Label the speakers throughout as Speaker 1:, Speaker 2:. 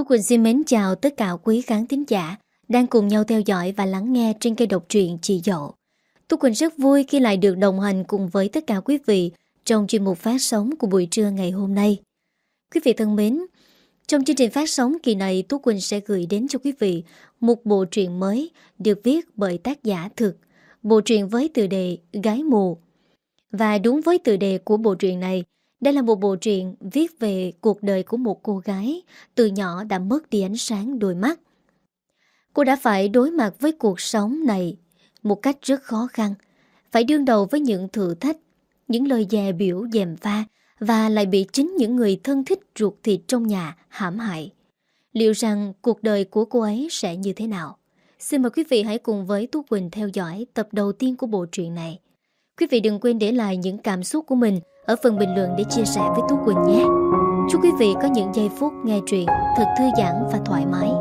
Speaker 1: Tú Quỳnh xin mến chào tất cả quý khán thính giả đang cùng nhau theo dõi và lắng nghe trên kênh độc truyện Chị Dậu. Tú Quỳnh rất vui khi lại được đồng hành cùng với tất cả quý vị trong chuyên mục phát sóng của buổi trưa ngày hôm nay. Quý vị thân mến, trong chương trình phát sóng kỳ này Tú Quỳnh sẽ gửi đến cho quý vị một bộ truyện mới được viết bởi tác giả thực, bộ truyện với tựa đề Gái Mù. Và đúng với tựa đề của bộ truyện này, đây là một bộ truyện viết về cuộc đời của một cô gái từ nhỏ đã mất đi ánh sáng đôi mắt. Cô đã phải đối mặt với cuộc sống này một cách rất khó khăn, phải đương đầu với những thử thách, những lời dè biểu dèm pha và lại bị chính những người thân thích ruột thịt trong nhà hãm hại. Liệu rằng cuộc đời của cô ấy sẽ như thế nào? Xin mời quý vị hãy cùng với Tú Quỳnh theo dõi tập đầu tiên của bộ truyện này. Quý vị đừng quên để lại những cảm xúc của mình ở phần bình luận để chia sẻ với Tú Quỳnh nhé. Chúc quý vị có những giây phút nghe truyện thật thư giãn và thoải mái.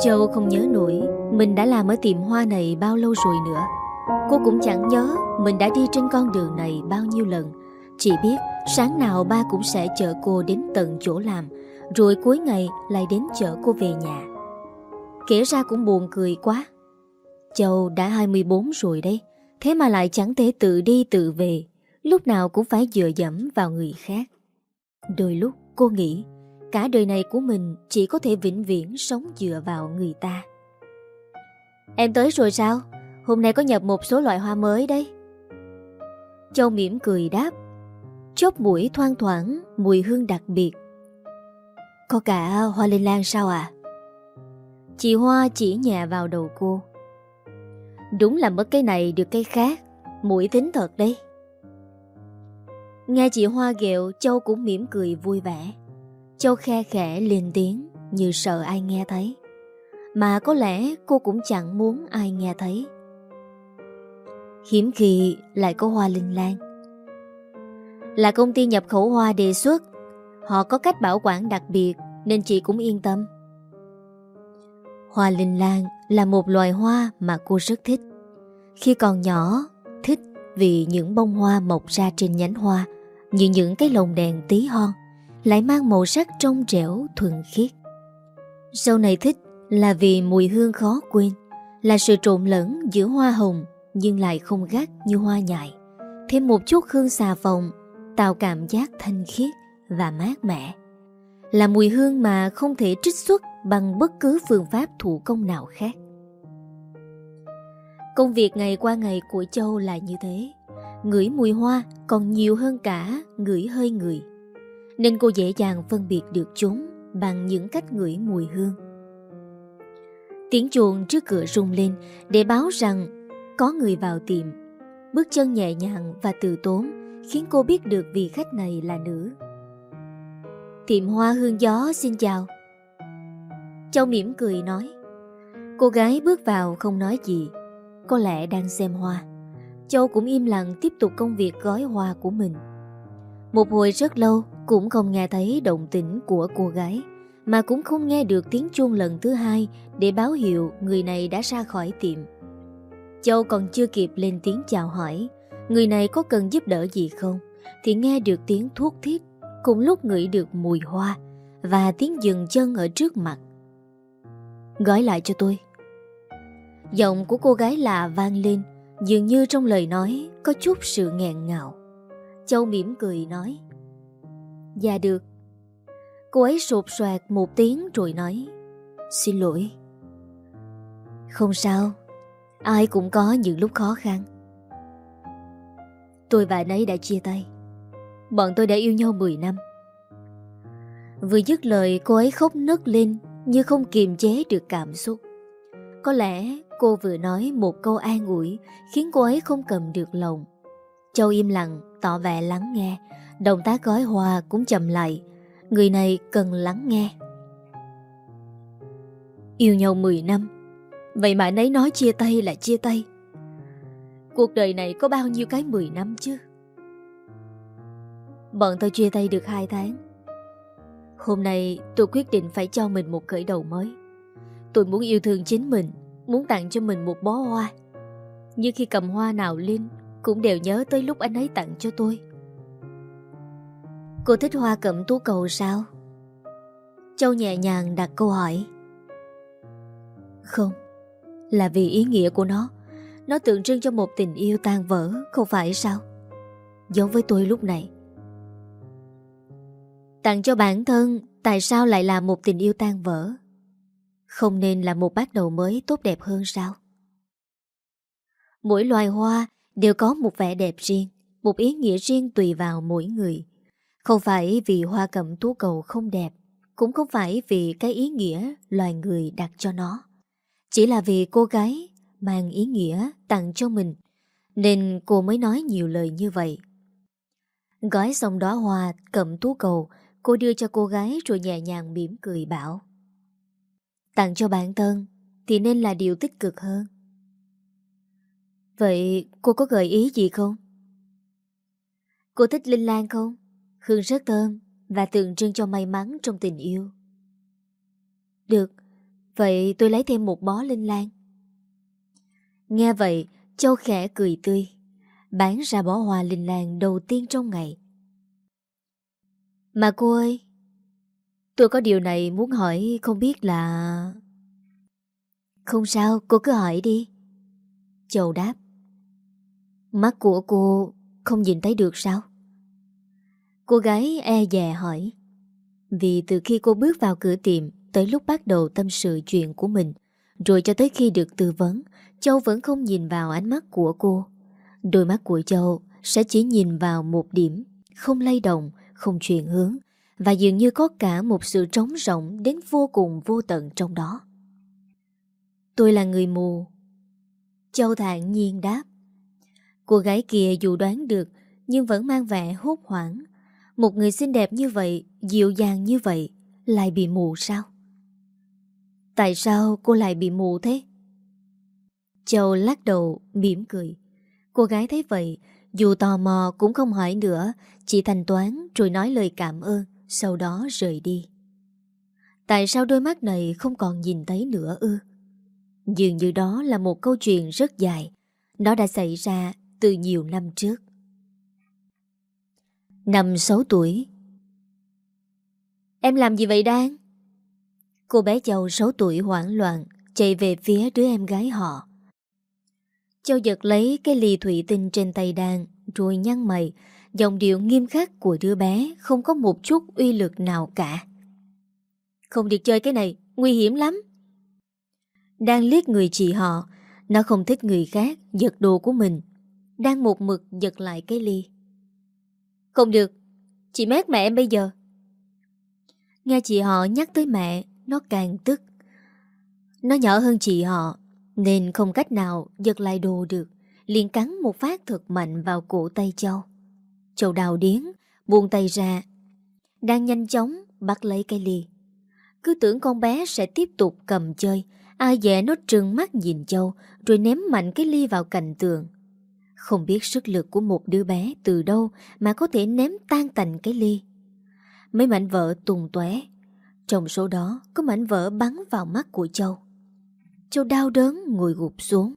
Speaker 1: Châu không nhớ nổi mình đã làm ở tiệm hoa này bao lâu rồi nữa. Cô cũng chẳng nhớ mình đã đi trên con đường này bao nhiêu lần. Chỉ biết sáng nào ba cũng sẽ chở cô đến tận chỗ làm, rồi cuối ngày lại đến chở cô về nhà. Kể ra cũng buồn cười quá. Châu đã 24 rồi đây, thế mà lại chẳng thể tự đi tự về, lúc nào cũng phải dựa dẫm vào người khác. Đôi lúc cô nghĩ Cả đời này của mình chỉ có thể vĩnh viễn sống dựa vào người ta. Em tới rồi sao? Hôm nay có nhập một số loại hoa mới đấy. Châu mỉm cười đáp. Chốt mũi thoang thoảng, mùi hương đặc biệt. Có cả hoa linh lan sao à? Chị Hoa chỉ nhẹ vào đầu cô. Đúng là mất cái này được cái khác, mũi tính thật đấy. Nghe chị Hoa ghẹo, Châu cũng mỉm cười vui vẻ. Châu khe khẽ lên tiếng như sợ ai nghe thấy. Mà có lẽ cô cũng chẳng muốn ai nghe thấy. Hiếm khi lại có hoa linh lan. Là công ty nhập khẩu hoa đề xuất, họ có cách bảo quản đặc biệt nên chị cũng yên tâm. Hoa linh lan là một loài hoa mà cô rất thích. Khi còn nhỏ, thích vì những bông hoa mọc ra trên nhánh hoa như những cái lồng đèn tí hon lại mang màu sắc trong trẻo thuần khiết. Sau này thích là vì mùi hương khó quên, là sự trộn lẫn giữa hoa hồng nhưng lại không gắt như hoa nhài. Thêm một chút hương xà phòng tạo cảm giác thanh khiết và mát mẻ. Là mùi hương mà không thể trích xuất bằng bất cứ phương pháp thủ công nào khác. Công việc ngày qua ngày của Châu là như thế. Ngửi mùi hoa còn nhiều hơn cả ngửi hơi người, nên cô dễ dàng phân biệt được chúng bằng những cách ngửi mùi hương. Tiếng chuồng trước cửa rung lên để báo rằng có người vào tiệm. Bước chân nhẹ nhàng và từ tốn khiến cô biết được vị khách này là nữ. Tiệm hoa hương gió xin chào. Châu mỉm cười nói. Cô gái bước vào không nói gì, có lẽ đang xem hoa. Châu cũng im lặng tiếp tục công việc gói hoa của mình. Một hồi rất lâu cũng không nghe thấy động tĩnh của cô gái Mà cũng không nghe được tiếng chuông lần thứ hai Để báo hiệu người này đã ra khỏi tiệm Châu còn chưa kịp lên tiếng chào hỏi Người này có cần giúp đỡ gì không Thì nghe được tiếng thuốc thiết Cùng lúc ngửi được mùi hoa Và tiếng dừng chân ở trước mặt. Gói lại cho tôi. Giọng của cô gái lạ vang lên, Dường như trong lời nói Có chút sự nghẹn ngào. Châu mỉm cười nói Dạ được. Cô ấy sụp soạt một tiếng rồi nói, Xin lỗi. Không sao, Ai cũng có những lúc khó khăn. Tôi và anh ấy đã chia tay. Bọn tôi đã yêu nhau 10 năm. Vừa dứt lời, cô ấy khóc nức lên Như không kiềm chế được cảm xúc. Có lẽ cô vừa nói một câu an ủi Khiến cô ấy không cầm được lòng. Châu im lặng, tỏ vẻ lắng nghe. Động tác gói hoa cũng chậm lại. Người này cần lắng nghe. Yêu nhau 10 năm. Vậy mà nấy nói chia tay là chia tay. Cuộc đời này có bao nhiêu cái 10 năm chứ? Bọn tôi chia tay được 2 tháng Hôm nay tôi quyết định phải cho mình một khởi đầu mới Tôi muốn yêu thương chính mình Muốn tặng cho mình một bó hoa như khi cầm hoa nào lên cũng đều nhớ tới lúc anh ấy tặng cho tôi. Cô thích hoa cẩm tú cầu sao? Châu nhẹ nhàng đặt câu hỏi. Không, là vì ý nghĩa của nó. Nó tượng trưng cho một tình yêu tan vỡ, không phải sao? Giống với tôi lúc này. Tặng cho bản thân, tại sao lại là một tình yêu tan vỡ? Không nên là một bắt đầu mới tốt đẹp hơn sao? Mỗi loài hoa đều có một vẻ đẹp riêng, một ý nghĩa riêng tùy vào mỗi người. Không phải vì hoa cẩm tú cầu không đẹp, cũng không phải vì cái ý nghĩa loài người đặt cho nó. Chỉ là vì cô gái mang ý nghĩa tặng cho mình, nên cô mới nói nhiều lời như vậy. Gói xong đó hoa cẩm tú cầu, cô đưa cho cô gái rồi nhẹ nhàng mỉm cười bảo. Tặng cho bản thân thì nên là điều tích cực hơn. Vậy cô có gợi ý gì không? Cô thích Linh Lan không? Hương rất thơm và tượng trưng cho may mắn trong tình yêu. Được, vậy tôi lấy thêm một bó Linh Lan. Nghe vậy, Châu khẽ cười tươi, bán ra bó hoa Linh Lan đầu tiên trong ngày. Mà cô ơi, tôi có điều này muốn hỏi không biết là... Không sao, cô cứ hỏi đi. Châu đáp. Mắt của cô không nhìn thấy được sao? Cô gái e dè hỏi. Vì từ khi cô bước vào cửa tiệm tới lúc bắt đầu tâm sự chuyện của mình, rồi cho tới khi được tư vấn, Châu vẫn không nhìn vào ánh mắt của cô. Đôi mắt của Châu sẽ chỉ nhìn vào một điểm, không lay động, không chuyển hướng, và dường như có cả một sự trống rỗng đến vô cùng vô tận trong đó. Tôi là người mù. Châu thản nhiên đáp. Cô gái kia dù đoán được nhưng vẫn mang vẻ hốt hoảng. Một người xinh đẹp như vậy, dịu dàng như vậy, lại bị mù sao? Tại sao cô lại bị mù thế? Châu lắc đầu, mỉm cười. Cô gái thấy vậy, dù tò mò cũng không hỏi nữa, chỉ thanh toán rồi nói lời cảm ơn, sau đó rời đi. Tại sao đôi mắt này không còn nhìn thấy nữa ư? Dường như đó là một câu chuyện rất dài. Nó đã xảy ra từ nhiều năm trước. Năm 6 tuổi Em làm gì vậy Đan? Cô bé Châu 6 tuổi hoảng loạn chạy về phía đứa em gái họ. Châu giật lấy cái ly thủy tinh trên tay đàn rồi nhăn mày, giọng điệu nghiêm khắc của đứa bé không có một chút uy lực nào cả. Không được chơi cái này, nguy hiểm lắm. Đang liếc người chị họ, nó không thích người khác giật đồ của mình. Đang một mực giật lại cái ly. Không được Chị mát mẹ em bây giờ. Nghe chị họ nhắc tới mẹ Nó càng tức. Nó nhỏ hơn chị họ nên không cách nào giật lại đồ được, liền cắn một phát thật mạnh vào cổ tay Châu Châu đào điến Buông tay ra, Đang nhanh chóng bắt lấy cái ly Cứ tưởng con bé sẽ tiếp tục cầm chơi, Ai dè nó trừng mắt nhìn Châu Rồi ném mạnh cái ly vào cạnh tường không biết sức lực của một đứa bé từ đâu mà có thể ném tan tành cái ly. Mấy mảnh vỡ tùng tóe, Trong số đó có mảnh vỡ bắn vào mắt của Châu. Châu đau đớn ngồi gục xuống.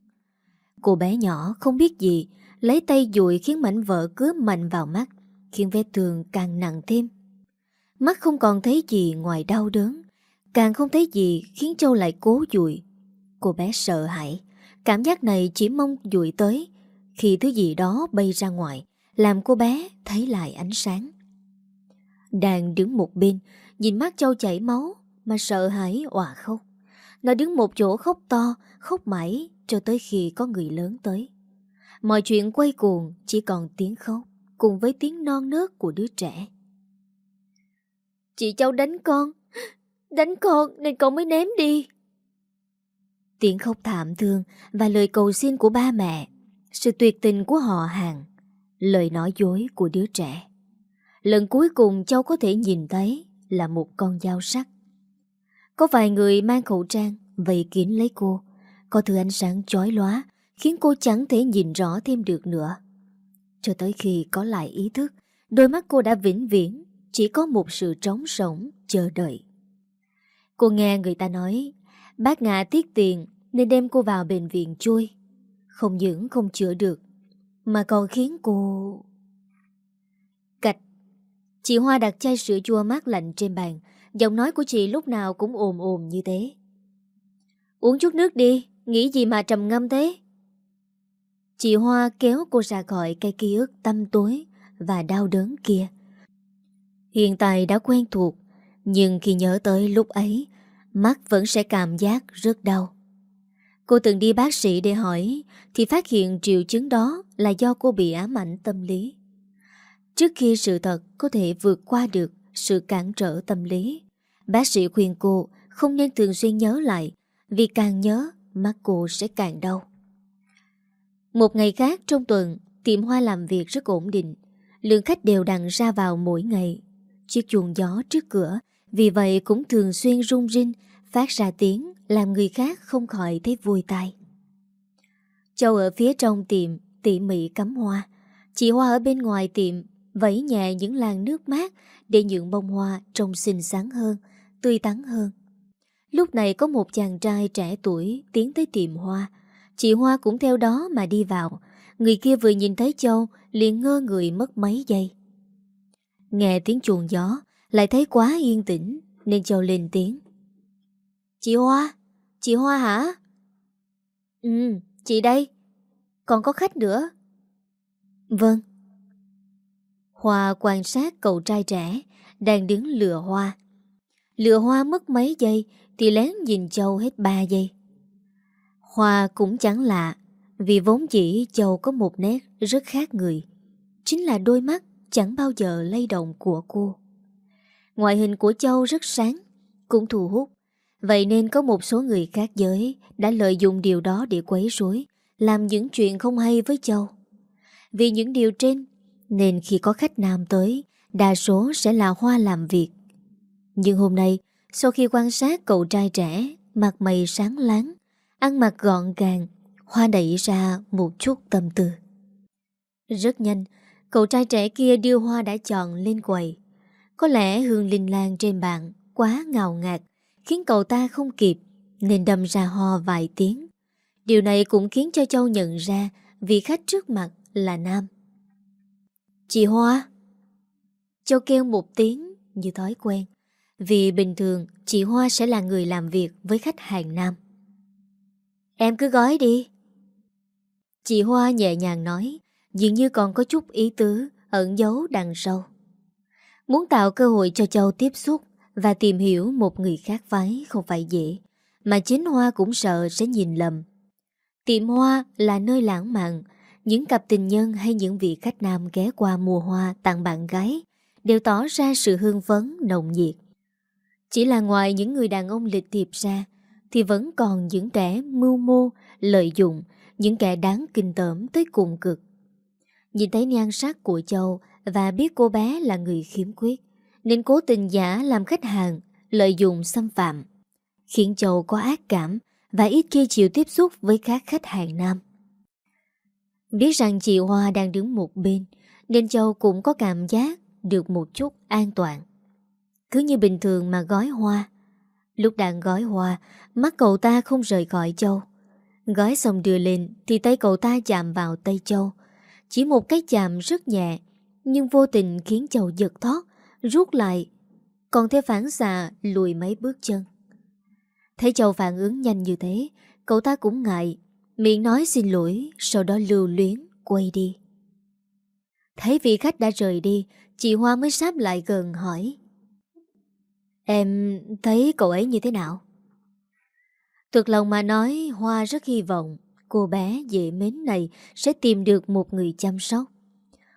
Speaker 1: Cô bé nhỏ không biết gì, lấy tay dụi khiến mảnh vỡ cứa mạnh vào mắt, khiến vết thương càng nặng thêm. Mắt không còn thấy gì ngoài đau đớn, càng không thấy gì khiến Châu lại cố dụi. Cô bé sợ hãi, cảm giác này chỉ mong dụi tới khi thứ gì đó bay ra ngoài, làm cô bé thấy lại ánh sáng. Đang đứng một bên, nhìn mắt Châu chảy máu mà sợ hãi òa khóc. Nó đứng một chỗ khóc to, khóc mãi cho tới khi có người lớn tới. Mọi chuyện quay cuồng chỉ còn tiếng khóc cùng với tiếng non nớt của đứa trẻ. Chị Châu đánh con, đánh con nên con mới ném đi. Tiếng khóc thảm thương và lời cầu xin của ba mẹ sự tuyệt tình của họ hàng, lời nói dối của đứa trẻ. Lần cuối cùng Châu có thể nhìn thấy là một con dao sắc. Có vài người mang khẩu trang vây kín lấy cô, có thứ ánh sáng chói lóa khiến cô chẳng thể nhìn rõ thêm được nữa. Cho tới khi có lại ý thức, đôi mắt cô đã vĩnh viễn chỉ có một sự trống sống chờ đợi. Cô nghe người ta nói bác ngạ tiếc tiền nên đem cô vào bệnh viện chui. Không những không chữa được, mà còn khiến cô... Cạch Chị Hoa đặt chai sữa chua mát lạnh trên bàn Giọng nói của chị lúc nào cũng ồm ồm như thế. Uống chút nước đi, Nghĩ gì mà trầm ngâm thế? Chị Hoa kéo cô ra khỏi cái ký ức tâm tối Và đau đớn kia. Hiện tại đã quen thuộc, Nhưng khi nhớ tới lúc ấy, Mắt vẫn sẽ cảm giác rất đau. Cô từng đi bác sĩ để hỏi, Thì phát hiện triệu chứng đó Là do cô bị ám ảnh tâm lý. Trước khi sự thật có thể vượt qua được sự cản trở tâm lý. Bác sĩ khuyên cô Không nên thường xuyên nhớ lại, Vì càng nhớ, mắt cô sẽ càng đau. Một ngày khác trong tuần, Tiệm hoa làm việc rất ổn định. Lượng khách đều đặn ra vào mỗi ngày. Chiếc chuồng gió trước cửa, Vì vậy cũng thường xuyên rung rinh, Phát ra tiếng Làm người khác không khỏi thấy vui tai. Châu ở phía trong tiệm, Tỉ mỉ cắm hoa. Chị Hoa ở bên ngoài tiệm Vẫy nhẹ những làn nước mát Để những bông hoa trông xinh xắn hơn, Tươi tắn hơn. Lúc này có một chàng trai trẻ tuổi Tiến tới tiệm hoa. Chị Hoa cũng theo đó mà đi vào. Người kia vừa nhìn thấy Châu, liền ngơ người mất mấy giây. Nghe tiếng chuồng gió, Lại thấy quá yên tĩnh, Nên Châu lên tiếng. Chị Hoa Chị Hoa hả? Ừ chị đây. Còn có khách nữa. Vâng. Hoa quan sát cậu trai trẻ, Đang đứng lừa hoa. Lừa hoa mất mấy giây Thì lén nhìn Châu hết 3 giây. Hoa cũng chẳng lạ, Vì vốn chỉ Châu có một nét rất khác người. Chính là đôi mắt chẳng bao giờ lay động của cô. Ngoại hình của Châu rất sáng, Cũng thu hút. Vậy nên có một số người khác giới Đã lợi dụng điều đó để quấy rối, Làm những chuyện không hay với Châu. Vì những điều trên nên khi có khách nam tới, Đa số sẽ là Hoa làm việc. Nhưng hôm nay, Sau khi quan sát cậu trai trẻ, Mặt mày sáng láng, Ăn mặc gọn gàng, Hoa đẩy ra một chút tâm tư. Rất nhanh, Cậu trai trẻ kia đưa hoa đã chọn lên quầy. Có lẽ hương linh lan trên bàn Quá ngào ngạt, Khiến cậu ta không kịp, Nên đâm ra ho vài tiếng. Điều này cũng khiến cho Châu nhận ra Vị khách trước mặt là Nam. Chị Hoa. Châu kêu một tiếng như thói quen, Vì bình thường chị Hoa sẽ là người làm việc với khách hàng Nam. Em cứ gói đi. Chị Hoa nhẹ nhàng nói, Dường như còn có chút ý tứ, Ẩn giấu đằng sau. Muốn tạo cơ hội cho Châu tiếp xúc Và tìm hiểu một người khác phái Không phải dễ, Mà chính Hoa cũng sợ sẽ nhìn lầm. Tiệm Hoa là nơi lãng mạn những cặp tình nhân hay những vị khách nam ghé qua mua hoa tặng bạn gái Đều tỏ ra sự hương phấn nồng nhiệt Chỉ là ngoài những người đàn ông lịch thiệp ra Thì vẫn còn những kẻ mưu mô, lợi dụng Những kẻ đáng kinh tởm tới cùng cực Nhìn thấy nhan sắc của Châu và biết cô bé là người khiếm khuyết, nên cố tình giả làm khách hàng, lợi dụng xâm phạm. Khiến Châu có ác cảm và ít khi chịu tiếp xúc với các khách hàng nam. Biết rằng chị Hoa đang đứng một bên, nên Châu cũng có cảm giác được một chút an toàn. Cứ như bình thường mà gói hoa. Lúc đang gói hoa, mắt cậu ta không rời khỏi Châu. Gói xong đưa lên thì tay cậu ta chạm vào tay Châu. Chỉ một cái chạm rất nhẹ Nhưng vô tình khiến Châu giật thoát Rút lại Còn theo phản xạ lùi mấy bước chân Thấy Châu phản ứng nhanh như thế Cậu ta cũng ngại Miệng nói xin lỗi Sau đó lưu luyến quay đi Thấy vị khách đã rời đi Chị Hoa mới sáp lại gần hỏi Em thấy cậu ấy như thế nào? Thực lòng mà nói Hoa rất hy vọng cô bé dễ mến này sẽ tìm được một người chăm sóc.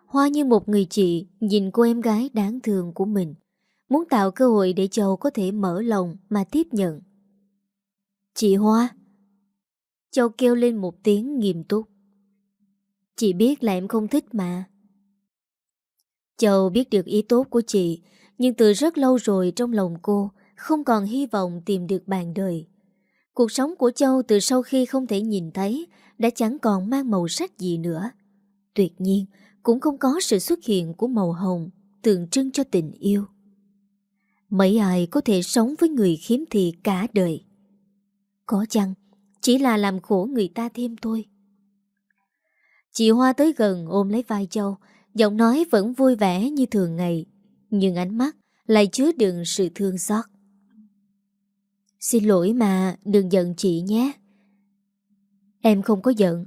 Speaker 1: Hoa như một người chị nhìn cô em gái đáng thương của mình, muốn tạo cơ hội để Châu có thể mở lòng mà tiếp nhận. Chị Hoa Châu kêu lên một tiếng nghiêm túc. Chị biết là em không thích mà. Châu biết được ý tốt của chị, nhưng từ rất lâu rồi trong lòng cô không còn hy vọng tìm được bạn đời. Cuộc sống của Châu từ sau khi không thể nhìn thấy đã chẳng còn mang màu sắc gì nữa. Tuyệt nhiên, cũng không có sự xuất hiện của màu hồng tượng trưng cho tình yêu. Mấy ai có thể sống với người khiếm thị cả đời? Có chăng chỉ là làm khổ người ta thêm thôi. Chị Hoa tới gần ôm lấy vai Châu, giọng nói vẫn vui vẻ như thường ngày, nhưng ánh mắt lại chứa đựng sự thương xót. Xin lỗi mà, đừng giận chị nhé. Em không có giận.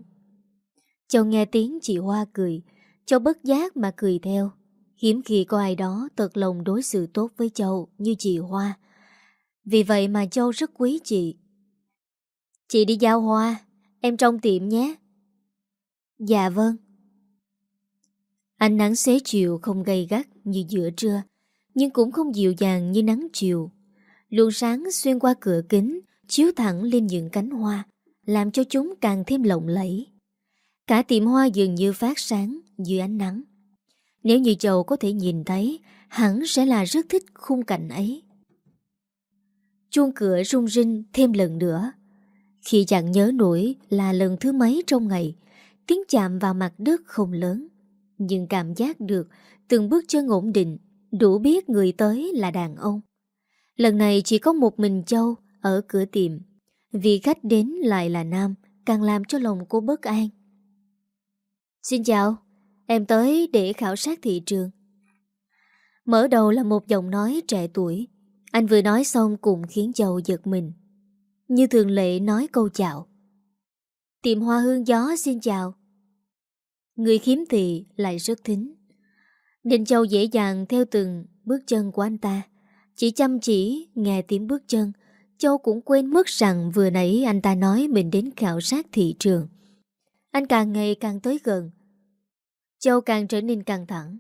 Speaker 1: Châu nghe tiếng chị Hoa cười, Châu bất giác mà cười theo. Hiếm khi có ai đó thật lòng đối xử tốt với Châu như chị Hoa. Vì vậy mà Châu rất quý chị. Chị đi giao hoa, em trong tiệm nhé. Dạ vâng. Ánh nắng xế chiều không gay gắt như giữa trưa, nhưng cũng không dịu dàng như nắng chiều. Luồng sáng xuyên qua cửa kính, chiếu thẳng lên những cánh hoa, làm cho chúng càng thêm lộng lẫy. Cả tiệm hoa dường như phát sáng dưới ánh nắng. Nếu như Châu có thể nhìn thấy, hẳn sẽ là rất thích khung cảnh ấy. Chuông cửa rung rinh thêm lần nữa. Khi chẳng nhớ nổi là lần thứ mấy trong ngày, tiếng chạm vào mặt đất không lớn. Nhưng cảm giác được từng bước chân ổn định, đủ biết người tới là đàn ông. Lần này chỉ có một mình Châu ở cửa tiệm. Vì khách đến lại là nam, càng làm cho lòng cô bất an. Xin chào, em tới để khảo sát thị trường. Mở đầu là một giọng nói trẻ tuổi. Anh vừa nói xong cũng khiến Châu giật mình. Như thường lệ nói câu chào. Tiệm hoa hương gió xin chào. Người khiếm thị lại rất thính. Nên Châu dễ dàng theo từng bước chân của anh ta. Chỉ chăm chỉ nghe tiếng bước chân, Châu cũng quên mất rằng vừa nãy anh ta nói mình đến khảo sát thị trường. Anh càng ngày càng tới gần. Châu càng trở nên căng thẳng.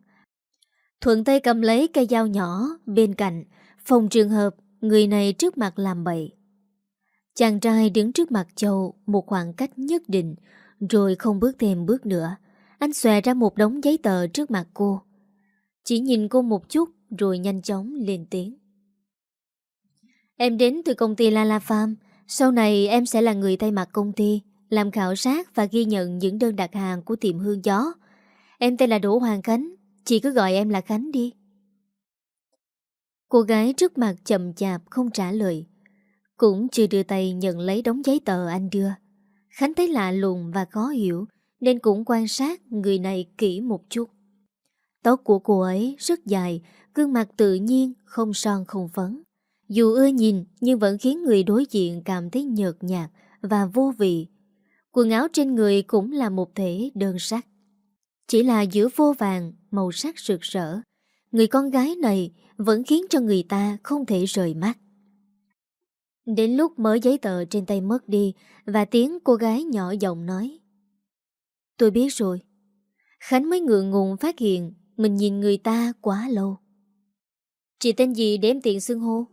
Speaker 1: Thuận tay cầm lấy cây dao nhỏ bên cạnh, phòng trường hợp người này trước mặt làm bậy. Chàng trai đứng trước mặt Châu một khoảng cách nhất định, rồi không bước thêm bước nữa. Anh xòe ra một đống giấy tờ trước mặt cô. Chỉ nhìn cô một chút rồi nhanh chóng lên tiếng. Em đến từ công ty La La Farm. Sau này em sẽ là người thay mặt công ty, làm khảo sát và ghi nhận những đơn đặt hàng của tiệm hương gió. Em tên là Đỗ Hoàng Khánh, chị cứ gọi em là Khánh đi. Cô gái trước mặt chậm chạp không trả lời. Cũng chưa đưa tay nhận lấy đống giấy tờ anh đưa. Khánh thấy lạ lùng và khó hiểu, nên cũng quan sát người này kỹ một chút. Tóc của cô ấy rất dài, gương mặt tự nhiên, không son không phấn. Dù ưa nhìn nhưng vẫn khiến người đối diện cảm thấy nhợt nhạt và vô vị. Quần áo trên người cũng là một thể đơn sắc. Chỉ là giữa vô vàng, màu sắc rực rỡ, người con gái này vẫn khiến cho người ta không thể rời mắt. Đến lúc mới giấy tờ trên tay mất đi và tiếng cô gái nhỏ giọng nói. Tôi biết rồi. Khánh mới ngượng ngùng phát hiện mình nhìn người ta quá lâu. Chị tên gì để em tiện xưng hô?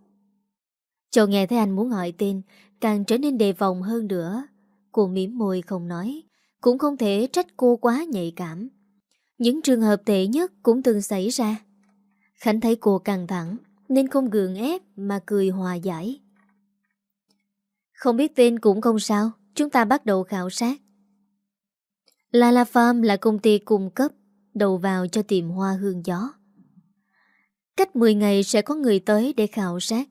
Speaker 1: Châu nghe thấy anh muốn hỏi tên, càng trở nên đề phòng hơn nữa. Cô mỉm môi không nói, cũng không thể trách cô quá nhạy cảm. Những trường hợp tệ nhất cũng từng xảy ra. Khánh thấy cô căng thẳng, nên không gượng ép mà cười hòa giải. Không biết tên cũng không sao, chúng ta bắt đầu khảo sát. Lala Farm là công ty cung cấp đầu vào cho tiệm hoa hương gió. Cách 10 ngày sẽ có người tới để khảo sát.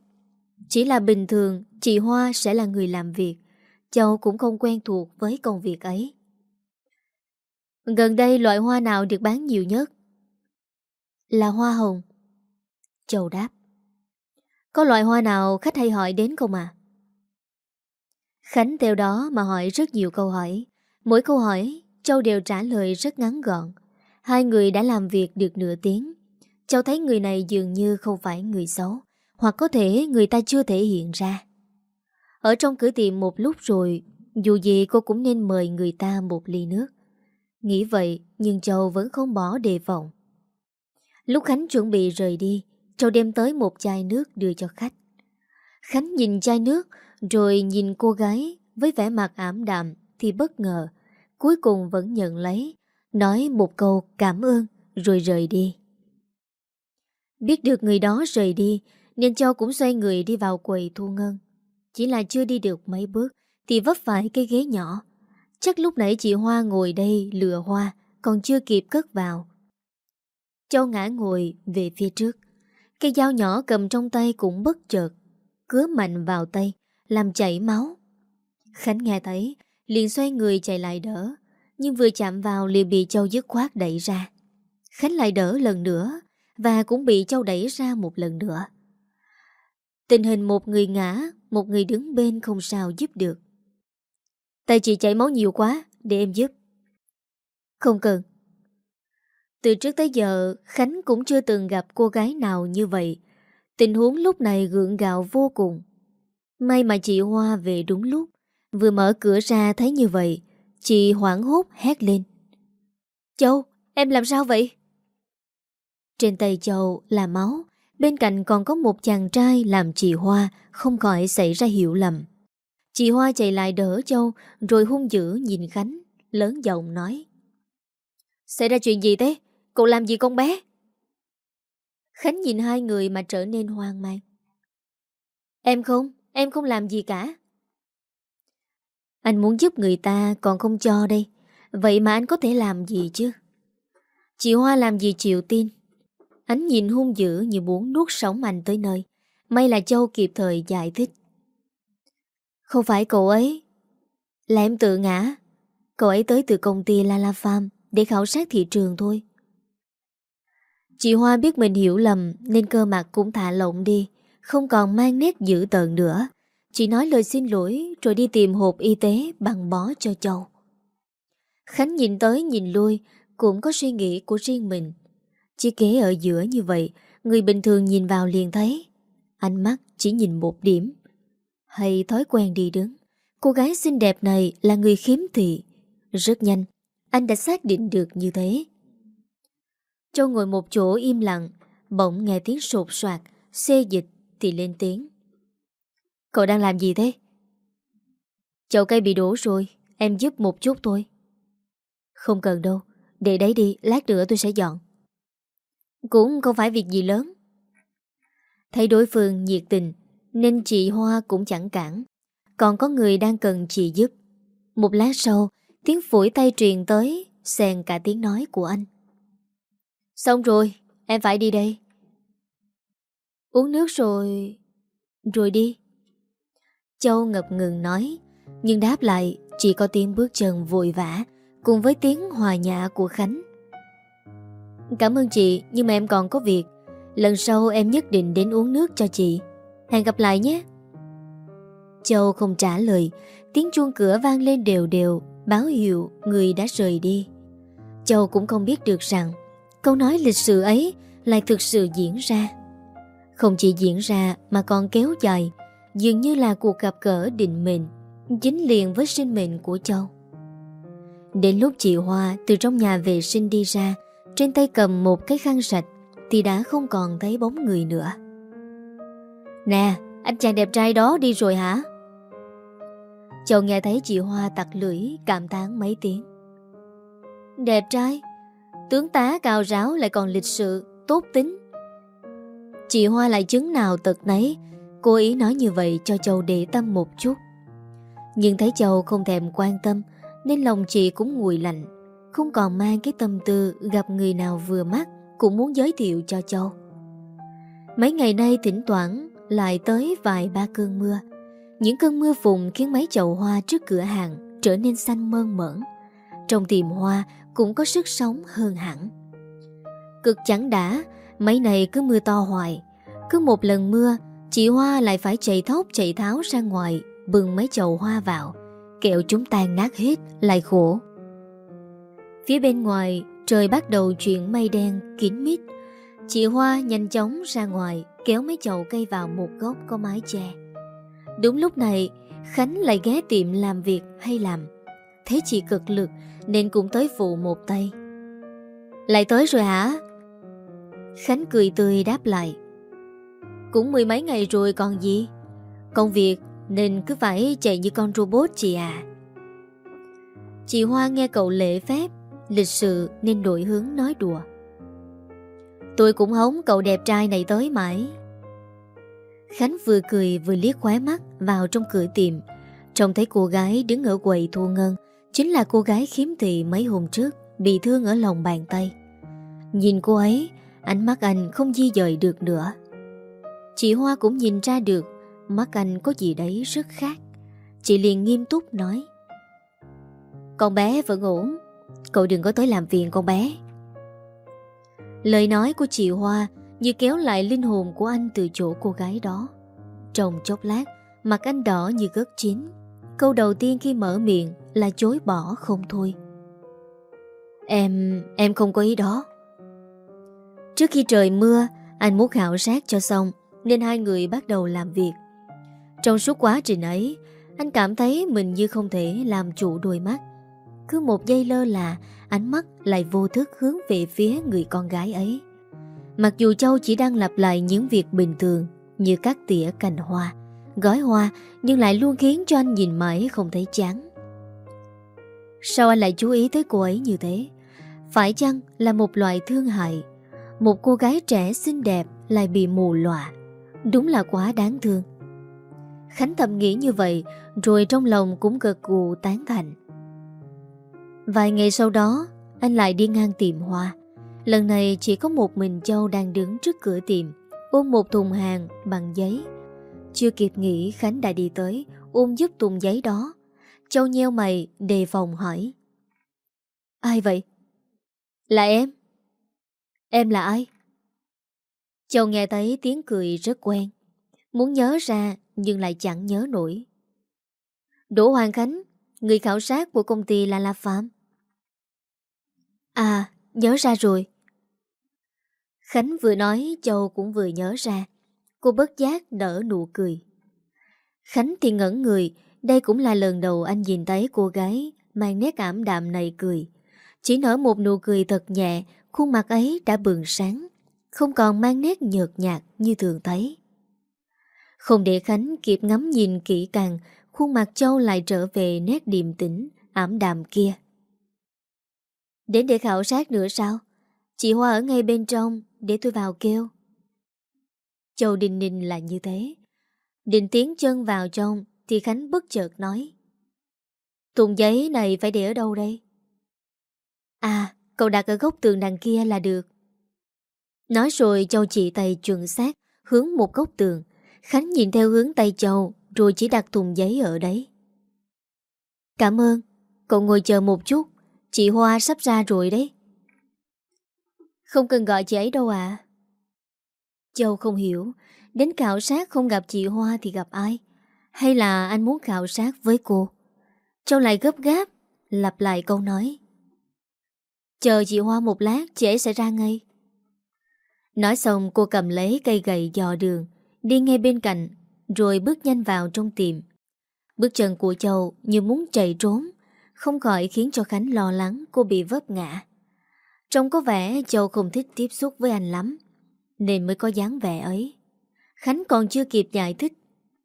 Speaker 1: Chỉ là bình thường, chị Hoa sẽ là người làm việc. Châu cũng không quen thuộc với công việc ấy. Gần đây loại hoa nào được bán nhiều nhất? Là hoa hồng. Châu đáp. Có loại hoa nào khách hay hỏi đến không à? Khánh theo đó mà hỏi rất nhiều câu hỏi. Mỗi câu hỏi, Châu đều trả lời rất ngắn gọn. Hai người đã làm việc được nửa tiếng. Châu thấy người này dường như không phải người xấu. Hoặc có thể người ta chưa thể hiện ra Ở trong cửa tiệm một lúc rồi Dù gì cô cũng nên mời người ta một ly nước Nghĩ vậy Nhưng Châu vẫn không bỏ đề vọng. Lúc Khánh chuẩn bị rời đi Châu đem tới một chai nước đưa cho khách Khánh nhìn chai nước rồi nhìn cô gái Với vẻ mặt ảm đạm Thì bất ngờ, Cuối cùng vẫn nhận lấy, Nói một câu cảm ơn Rồi rời đi. Biết được người đó rời đi, nên Châu cũng xoay người đi vào quầy thu ngân. Chỉ là chưa đi được mấy bước Thì vấp phải cái ghế nhỏ. Chắc lúc nãy chị Hoa ngồi đây lừa Hoa, Còn chưa kịp cất vào. Châu ngã ngồi về phía trước. Cây dao nhỏ cầm trong tay cũng bất chợt, Cứa mạnh vào tay. Làm chảy máu Khánh nghe thấy Liền xoay người chạy lại đỡ Nhưng vừa chạm vào liền bị Châu dứt khoát đẩy ra. Khánh lại đỡ lần nữa và cũng bị Châu đẩy ra một lần nữa. Tình hình một người ngã, một người đứng bên không sao giúp được. Tay chị chảy máu nhiều quá, để em giúp. Không cần. Từ trước tới giờ, Khánh cũng chưa từng gặp cô gái nào như vậy. Tình huống lúc này gượng gạo vô cùng. May mà chị Hoa về đúng lúc. Vừa mở cửa ra thấy như vậy, chị hoảng hốt hét lên. Châu, em làm sao vậy? Trên tay Châu là máu, bên cạnh còn có một chàng trai làm chị Hoa không khỏi xảy ra hiểu lầm. Chị Hoa chạy lại đỡ Châu rồi hung dữ nhìn Khánh, lớn giọng nói. Xảy ra chuyện gì thế? Cậu làm gì con bé? Khánh nhìn hai người mà trở nên hoang mang. Em không, em không làm gì cả. Anh muốn giúp người ta còn không cho đây. Vậy mà anh có thể làm gì chứ? Chị Hoa làm gì chịu tin? Ánh nhìn hung dữ như muốn nuốt sống anh tới nơi. May là Châu kịp thời giải thích. Không phải cậu ấy. Là em tự ngã. Cậu ấy tới từ công ty La La Farm để khảo sát thị trường thôi. Chị Hoa biết mình hiểu lầm nên cơ mặt cũng thả lộn đi, không còn mang nét dữ tợn nữa. chỉ nói lời xin lỗi rồi đi tìm hộp y tế bằng bó cho Châu. Khánh nhìn tới nhìn lui cũng có suy nghĩ của riêng mình. Chỉ kế ở giữa như vậy, người bình thường nhìn vào liền thấy. Ánh mắt chỉ nhìn một điểm. Hay thói quen đi đứng. Cô gái xinh đẹp này là người khiếm thị. Rất nhanh, anh đã xác định được như thế. Châu ngồi một chỗ im lặng, bỗng nghe tiếng sột soạt, xê dịch thì lên tiếng. Cậu đang làm gì thế? Chậu cây bị đổ rồi, em giúp một chút thôi. Không cần đâu, để đấy đi, lát nữa tôi sẽ dọn. Cũng không phải việc gì lớn. Thấy đối phương nhiệt tình, nên chị Hoa cũng chẳng cản. Còn có người đang cần chị giúp. Một lát sau, tiếng phủi tay truyền tới, xèn cả tiếng nói của anh. Xong rồi, em phải đi đây. Uống nước rồi... Rồi đi. Châu ngập ngừng nói, nhưng đáp lại chỉ có tiếng bước chân vội vã, cùng với tiếng hòa nhã của Khánh. Cảm ơn chị, nhưng mà em còn có việc. Lần sau em nhất định đến uống nước cho chị. Hẹn gặp lại nhé. Châu không trả lời, tiếng chuông cửa vang lên đều đều, báo hiệu người đã rời đi. Châu cũng không biết được rằng câu nói lịch sự ấy lại thực sự diễn ra. Không chỉ diễn ra mà còn kéo dài, dường như là cuộc gặp gỡ định mệnh, dính liền với sinh mệnh của Châu. Đến lúc chị Hoa từ trong nhà vệ sinh đi ra, trên tay cầm một cái khăn sạch, thì đã không còn thấy bóng người nữa. Nè, anh chàng đẹp trai đó đi rồi hả? Châu nghe thấy chị Hoa tặc lưỡi cảm tán mấy tiếng. Đẹp trai, tướng tá cao ráo lại còn lịch sự, tốt tính. Chị Hoa lại chứng nào tật nấy, cố ý nói như vậy cho Châu để tâm một chút. Nhưng thấy Châu không thèm quan tâm, nên lòng chị cũng nguội lạnh, không còn mang cái tâm tư gặp người nào vừa mắt cũng muốn giới thiệu cho Châu. Mấy ngày nay thỉnh thoảng lại tới vài ba cơn mưa. Những cơn mưa phùn khiến mấy chậu hoa trước cửa hàng trở nên xanh mơn mởn. Trong tiệm hoa cũng có sức sống hơn hẳn. Cực chẳng đã, mấy này cứ mưa to hoài. Cứ một lần mưa, chị Hoa lại phải chạy thóc chạy tháo ra ngoài, bừng mấy chậu hoa vào. Kẹo chúng tan nát hết, lại khổ. Phía bên ngoài, trời bắt đầu chuyển mây đen, kín mít. Chị Hoa nhanh chóng ra ngoài, kéo mấy chậu cây vào một góc có mái che. Đúng lúc này, Khánh lại ghé tiệm làm việc hay làm. Thấy chị cực lực nên cũng tới phụ một tay. Lại tới rồi hả? Khánh cười tươi đáp lại. Cũng mười mấy ngày rồi còn gì? Công việc nên cứ phải chạy như con robot chị à. Chị Hoa nghe cậu lễ phép, lịch sự nên đổi hướng nói đùa. Tôi cũng hống cậu đẹp trai này tới mãi. Khánh vừa cười vừa liếc khóe mắt vào trong cửa tiệm. Trông thấy cô gái đứng ở quầy thu ngân, chính là cô gái khiếm thị mấy hôm trước, bị thương ở lòng bàn tay. Nhìn cô ấy, ánh mắt anh không di dời được nữa. Chị Hoa cũng nhìn ra được mắt anh có gì đấy rất khác. Chị liền nghiêm túc nói. Con bé vẫn ổn, Cậu đừng có tới làm phiền con bé Lời nói của chị Hoa Như kéo lại linh hồn của anh từ chỗ cô gái đó Trong chốc lát Mặt anh đỏ như gớt chín Câu đầu tiên khi mở miệng Là chối bỏ không thôi Em... em không có ý đó Trước khi trời mưa, Anh muốn khảo sát cho xong, Nên hai người bắt đầu làm việc. Trong suốt quá trình ấy, Anh cảm thấy mình như không thể làm chủ đôi mắt. Cứ một giây lơ là, Ánh mắt lại vô thức hướng về phía người con gái ấy. Mặc dù Châu chỉ đang lặp lại những việc bình thường, Như cắt tỉa cành hoa, Gói hoa, Nhưng lại luôn khiến cho anh nhìn mãi không thấy chán. Sao anh lại chú ý tới cô ấy như thế? Phải chăng là một loại thương hại một cô gái trẻ xinh đẹp Lại bị mù lòa. Đúng là quá đáng thương. Khánh thầm nghĩ như vậy, Rồi trong lòng cũng gật gù tán thành. Vài ngày sau đó, Anh lại đi ngang tiệm hoa. Lần này chỉ có một mình Châu đang đứng trước cửa tiệm, Ôm một thùng hàng bằng giấy. Chưa kịp nghĩ, Khánh đã đi tới, Ôm giúp thùng giấy đó. Châu nheo mày, đề phòng hỏi. Ai vậy? Là em. Em là ai? Châu nghe thấy tiếng cười rất quen Muốn nhớ ra nhưng lại chẳng nhớ nổi Đỗ Hoàng Khánh Người khảo sát của công ty là La Phạm À, nhớ ra rồi. Khánh vừa nói, Châu cũng vừa nhớ ra. Cô bất giác nở nụ cười. Khánh thì ngẩn người, đây cũng là lần đầu anh nhìn thấy cô gái mang nét ảm đạm này cười. Chỉ nở một nụ cười thật nhẹ, khuôn mặt ấy đã bừng sáng, không còn mang nét nhợt nhạt như thường thấy. Không để Khánh kịp ngắm nhìn kỹ càng, khuôn mặt Châu lại trở về nét điềm tĩnh, ảm đạm kia. Đến để khảo sát nữa sao? Chị Hoa ở ngay bên trong để tôi vào kêu. Châu Đình Ninh là như thế. Định tiến chân vào trong thì Khánh bất chợt nói. Thùng giấy này phải để ở đâu đây? À, cậu đặt ở góc tường đằng kia là được. Nói rồi Châu chỉ tay chuẩn xác hướng một góc tường. Khánh nhìn theo hướng tay Châu rồi chỉ đặt thùng giấy ở đấy. Cảm ơn, cậu ngồi chờ một chút Chị Hoa sắp ra rồi đấy Không cần gọi chị ấy đâu à Châu không hiểu Đến khảo sát không gặp chị Hoa thì gặp ai Hay là anh muốn khảo sát với cô Châu lại gấp gáp Lặp lại câu nói Chờ chị Hoa một lát Chị ấy sẽ ra ngay Nói xong cô cầm lấy cây gậy dò đường Đi ngay bên cạnh Rồi bước nhanh vào trong tiệm Bước chân của Châu như muốn chạy trốn không khỏi khiến cho Khánh lo lắng cô bị vấp ngã. Trông có vẻ Châu không thích tiếp xúc với anh lắm, nên mới có dáng vẻ ấy. Khánh còn chưa kịp giải thích,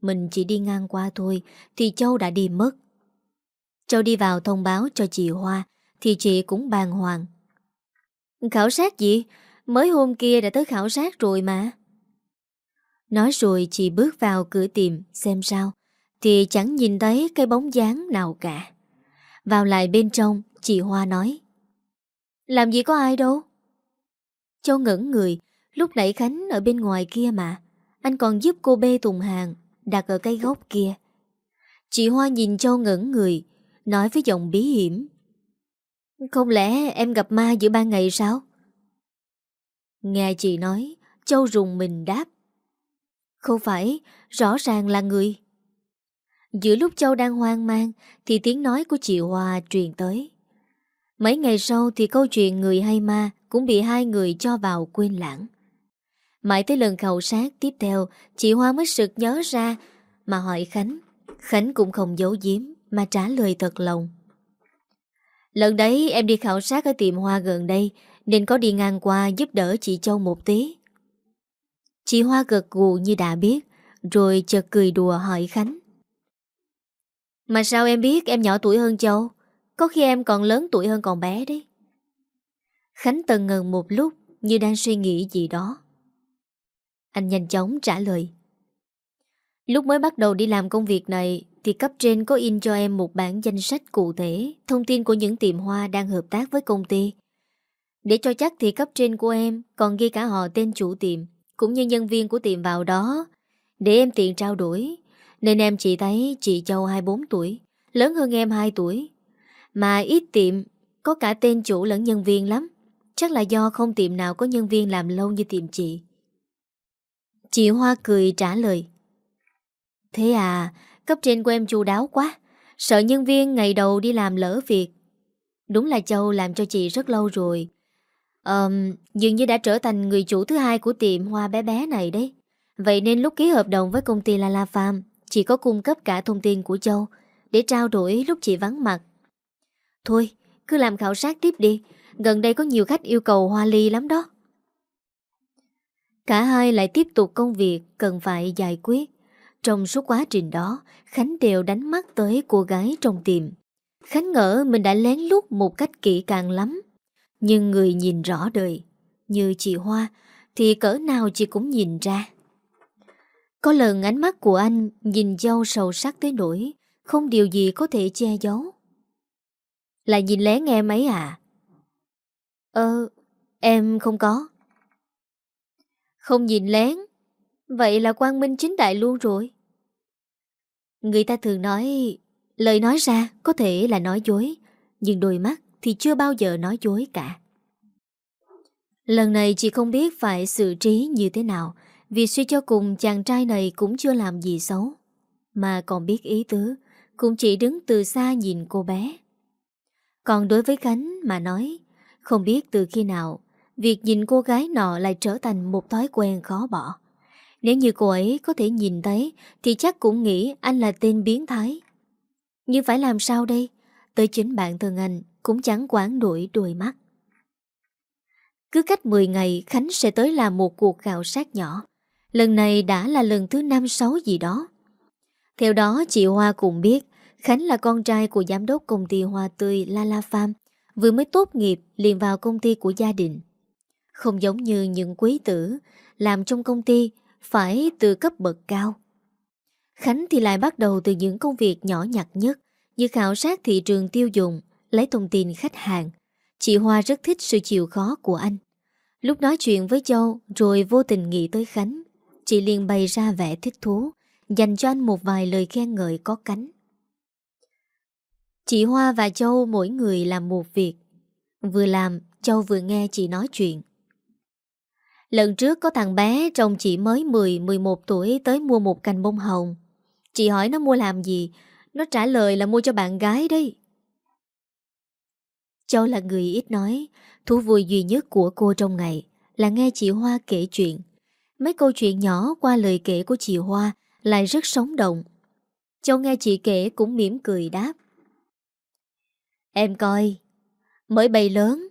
Speaker 1: mình chỉ đi ngang qua thôi thì Châu đã đi mất. Châu đi vào thông báo cho chị Hoa thì chị cũng bàng hoàng. Khảo sát gì? Mới hôm kia đã tới khảo sát rồi mà. Nói rồi chị bước vào cửa tiệm xem sao, thì chẳng nhìn thấy cái bóng dáng nào cả. Vào lại bên trong, Chị Hoa nói, Làm gì có ai đâu Châu ngẩn người, Lúc nãy Khánh ở bên ngoài kia mà, Anh còn giúp cô bê tùng hàng Đặt ở cái góc kia Chị Hoa nhìn Châu ngẩn người, Nói với giọng bí hiểm không lẽ em gặp ma giữa ban ngày sao? Nghe chị nói, Châu rùng mình đáp. Không phải, Rõ ràng là người. Giữa lúc Châu đang hoang mang, Thì tiếng nói của chị Hòa truyền tới. Mấy ngày sau thì câu chuyện người hay ma Cũng bị hai người cho vào quên lãng. Mãi tới lần khảo sát tiếp theo, Chị Hoa mới sực nhớ ra, Mà hỏi Khánh. Khánh cũng không giấu giếm, Mà trả lời thật lòng. Lần đấy em đi khảo sát ở tiệm hoa gần đây, Nên có đi ngang qua giúp đỡ chị Châu một tí. Chị Hoa gật gù như đã biết, Rồi chợt cười đùa hỏi Khánh. Mà sao em biết em nhỏ tuổi hơn Châu? Có khi em còn lớn tuổi hơn còn bé đấy. Khánh tần ngần một lúc Như đang suy nghĩ gì đó. Anh nhanh chóng trả lời. Lúc mới bắt đầu đi làm công việc này thì cấp trên có in cho em một bản danh sách cụ thể, Thông tin của những tiệm hoa đang hợp tác với công ty. Để cho chắc thì cấp trên của em, Còn ghi cả họ tên chủ tiệm, Cũng như nhân viên của tiệm vào đó. Để em tiện trao đổi, nên em chỉ thấy chị Châu 24 tuổi, Lớn hơn em 2 tuổi. Mà ít tiệm, Có cả tên chủ lẫn nhân viên lắm, Chắc là do không tiệm nào có nhân viên làm lâu như tiệm chị. Chị Hoa cười trả lời, Thế à Cấp trên của em chu đáo quá. Sợ nhân viên ngày đầu đi làm lỡ việc. Đúng là Châu làm cho chị rất lâu rồi. Um, Dường như đã trở thành người chủ thứ hai của tiệm hoa bé bé này đấy. Vậy nên lúc ký hợp đồng với công ty La La Farm Chị có cung cấp cả thông tin của Châu Để trao đổi lúc chị vắng mặt. Thôi cứ làm khảo sát tiếp đi. Gần đây có nhiều khách yêu cầu hoa ly lắm đó. Cả hai lại tiếp tục công việc cần phải giải quyết. Trong suốt quá trình đó, Khánh đều đánh mắt tới cô gái trong tiệm. Khánh ngỡ mình đã lén lút một cách kỹ càng lắm. Nhưng người nhìn rõ đời, Như chị Hoa, Thì cỡ nào chị cũng nhìn ra. Có lần ánh mắt của anh Nhìn dâu sầu sắc tới nỗi Không điều gì có thể che giấu. Là nhìn lén em ấy à? Ờ Em không có. Không nhìn lén. Vậy là quang minh chính đại luôn rồi. Người ta thường nói, Lời nói ra có thể là nói dối, Nhưng đôi mắt thì chưa bao giờ nói dối cả. Lần này chị không biết phải xử trí như thế nào, Vì suy cho cùng chàng trai này cũng chưa làm gì xấu. Mà còn biết ý tứ, Cũng chỉ đứng từ xa nhìn cô bé. Còn đối với Khánh mà nói, Không biết từ khi nào, Việc nhìn cô gái nọ lại trở thành một thói quen khó bỏ. Nếu như cô ấy có thể nhìn thấy, Thì chắc cũng nghĩ anh là tên biến thái. Nhưng phải làm sao đây? Tới chính bạn thân anh Cũng chẳng quản nổi đôi mắt. Cứ cách 10 ngày, Khánh sẽ tới làm một cuộc khảo sát nhỏ. Lần này đã là lần thứ 5-6 gì đó. Theo đó, chị Hoa cũng biết Khánh là con trai của giám đốc công ty hoa tươi la la Farm, Vừa mới tốt nghiệp liền vào công ty của gia đình. Không giống như những quý tử Làm trong công ty phải từ cấp bậc cao Khánh thì lại bắt đầu từ những công việc nhỏ nhặt nhất như khảo sát thị trường tiêu dùng, lấy thông tin khách hàng. Chị Hoa rất thích sự chịu khó của anh. Lúc nói chuyện với Châu rồi vô tình nghĩ tới Khánh, chị liền bày ra vẻ thích thú, dành cho anh một vài lời khen ngợi có cánh. Chị Hoa và Châu mỗi người làm một việc. Vừa làm, Châu vừa nghe chị nói chuyện. Lần trước có thằng bé trông chị mới 10-11 tuổi tới mua một cành bông hồng. Chị hỏi nó mua làm gì, nó trả lời là mua cho bạn gái đấy. Châu là người ít nói, thú vui duy nhất của cô trong ngày là nghe chị Hoa kể chuyện. Mấy câu chuyện nhỏ qua lời kể của chị Hoa lại rất sống động. Châu nghe chị kể cũng mỉm cười đáp. Em coi, mới bày lớn.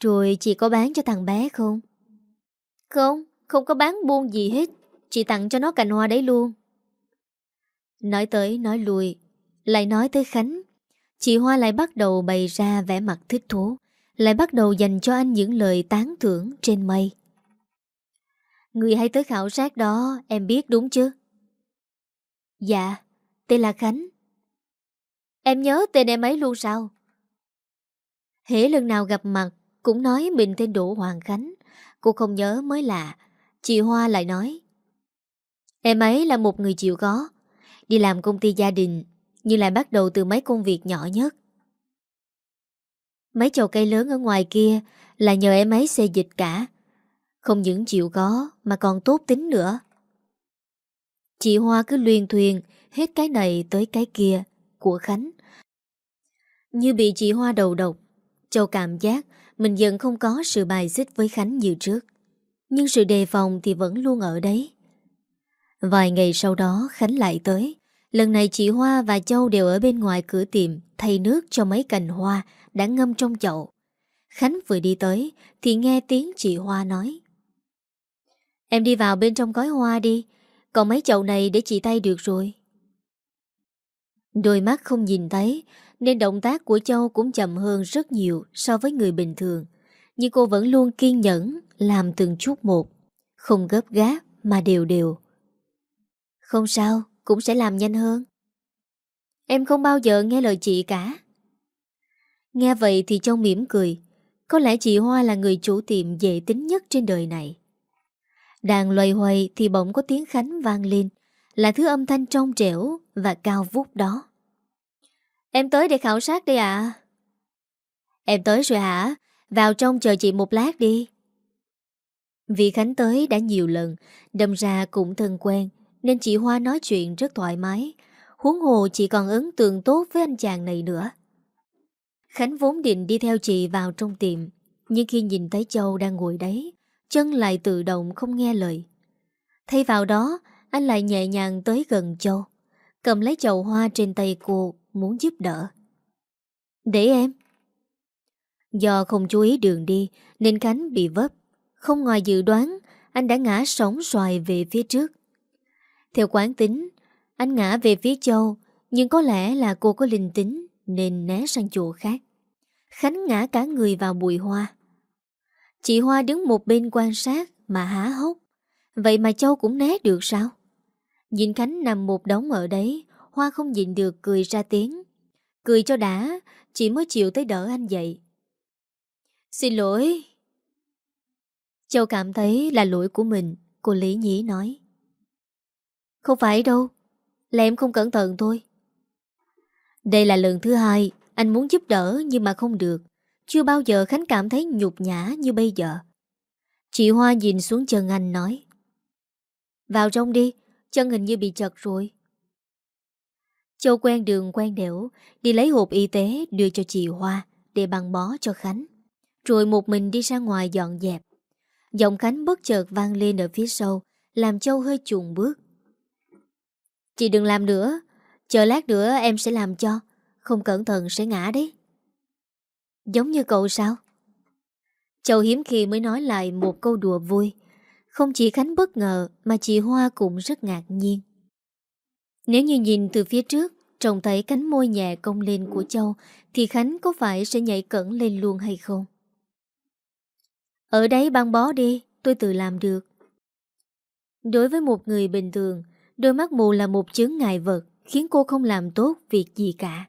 Speaker 1: Rồi chị có bán cho thằng bé không? Không, không có bán buôn gì hết. Chị tặng cho nó cành hoa đấy luôn. Nói tới nói lui Lại nói tới Khánh. Chị Hoa lại bắt đầu bày ra vẻ mặt thích thú Lại bắt đầu dành cho anh những lời tán thưởng trên mây. Người hay tới khảo sát đó Em biết đúng chứ? Dạ Tên là Khánh. Em nhớ tên em ấy luôn sao? Hễ lần nào gặp mặt Cũng nói mình tên Đỗ Hoàng Khánh. Cô không nhớ mới lạ. Chị Hoa lại nói, Em ấy là một người chịu khó. Đi làm công ty gia đình, Nhưng lại bắt đầu từ mấy công việc nhỏ nhất. Mấy chậu cây lớn ở ngoài kia Là nhờ em ấy xây dịch cả. Không những chịu có Mà còn tốt tính nữa. Chị Hoa cứ luyên thuyền Hết cái này tới cái kia Của Khánh. Như bị chị Hoa đầu độc Châu cảm giác mình dần không có sự bài xích với Khánh như trước Nhưng sự đề phòng thì vẫn luôn ở đấy Vài ngày sau đó Khánh lại tới Lần này chị Hoa và Châu đều ở bên ngoài cửa tiệm thay nước cho mấy cành hoa đã ngâm trong chậu. Khánh vừa đi tới thì nghe tiếng chị Hoa nói. Em đi vào bên trong gói hoa đi, còn mấy chậu này để chị tay được rồi. Đôi mắt không nhìn thấy nên động tác của Châu cũng chậm hơn rất nhiều so với người bình thường. Nhưng cô vẫn luôn kiên nhẫn làm từng chút một, không gấp gáp mà đều đều. Không sao, cũng sẽ làm nhanh hơn. Em không bao giờ nghe lời chị cả. Nghe vậy thì Châu mỉm cười. Có lẽ chị Hoa là người chủ tiệm dễ tính nhất trên đời này. Đang loay hoay thì bỗng có tiếng Khánh vang lên, là thứ âm thanh trong trẻo và cao vút đó. Em tới để khảo sát đây ạ. Em tới rồi hả? Vào trong chờ chị một lát đi. Vì Khánh tới đã nhiều lần, đâm ra cũng thân quen, nên chị Hoa nói chuyện rất thoải mái. Huống hồ chị còn ấn tượng tốt với anh chàng này nữa. Khánh vốn định đi theo chị vào trong tiệm, nhưng khi nhìn thấy Châu đang ngồi đấy, chân lại tự động không nghe lời. Thay vào đó, anh lại nhẹ nhàng tới gần Châu, cầm lấy chậu hoa trên tay cô, muốn giúp đỡ. Để em. Do không chú ý đường đi, nên Khánh bị vấp. Không ngoài dự đoán, anh đã ngã sóng xoài về phía trước. Theo quán tính, anh ngã về phía Châu, nhưng có lẽ là cô có linh tính nên né sang chỗ khác. Khánh ngã cả người vào bụi hoa. Chị Hoa đứng một bên quan sát mà há hốc. Vậy mà Châu cũng né được sao? Nhìn Khánh nằm một đống ở đấy, Hoa không nhịn được cười ra tiếng. Cười cho đã, chị mới chịu tới đỡ anh dậy. Xin lỗi. Châu cảm thấy là lỗi của mình, cô Lý Nhĩ nói. Không phải đâu, là em không cẩn thận thôi. Đây là lần thứ hai, anh muốn giúp đỡ nhưng mà không được. Chưa bao giờ Khánh cảm thấy nhục nhã như bây giờ. Chị Hoa nhìn xuống chân anh nói. Vào trong đi, chân hình như bị chật rồi. Châu quen đường quen đẻo, đi lấy hộp y tế đưa cho chị Hoa để băng bó cho Khánh. Rồi một mình đi ra ngoài dọn dẹp. Giọng Khánh bất chợt vang lên ở phía sau, làm Châu hơi chuồn bước. Chị đừng làm nữa, chờ lát nữa em sẽ làm cho, không cẩn thận sẽ ngã đấy. Giống như cậu sao? Châu hiếm khi mới nói lại một câu đùa vui. Không chỉ Khánh bất ngờ mà chị Hoa cũng rất ngạc nhiên. Nếu như nhìn từ phía trước, trông thấy cánh môi nhẹ cong lên của Châu thì Khánh có phải sẽ nhảy cẩn lên luôn hay không? Ở đấy băng bó đi, tôi tự làm được. Đối với một người bình thường, đôi mắt mù là một chứng ngại vật khiến cô không làm tốt việc gì cả.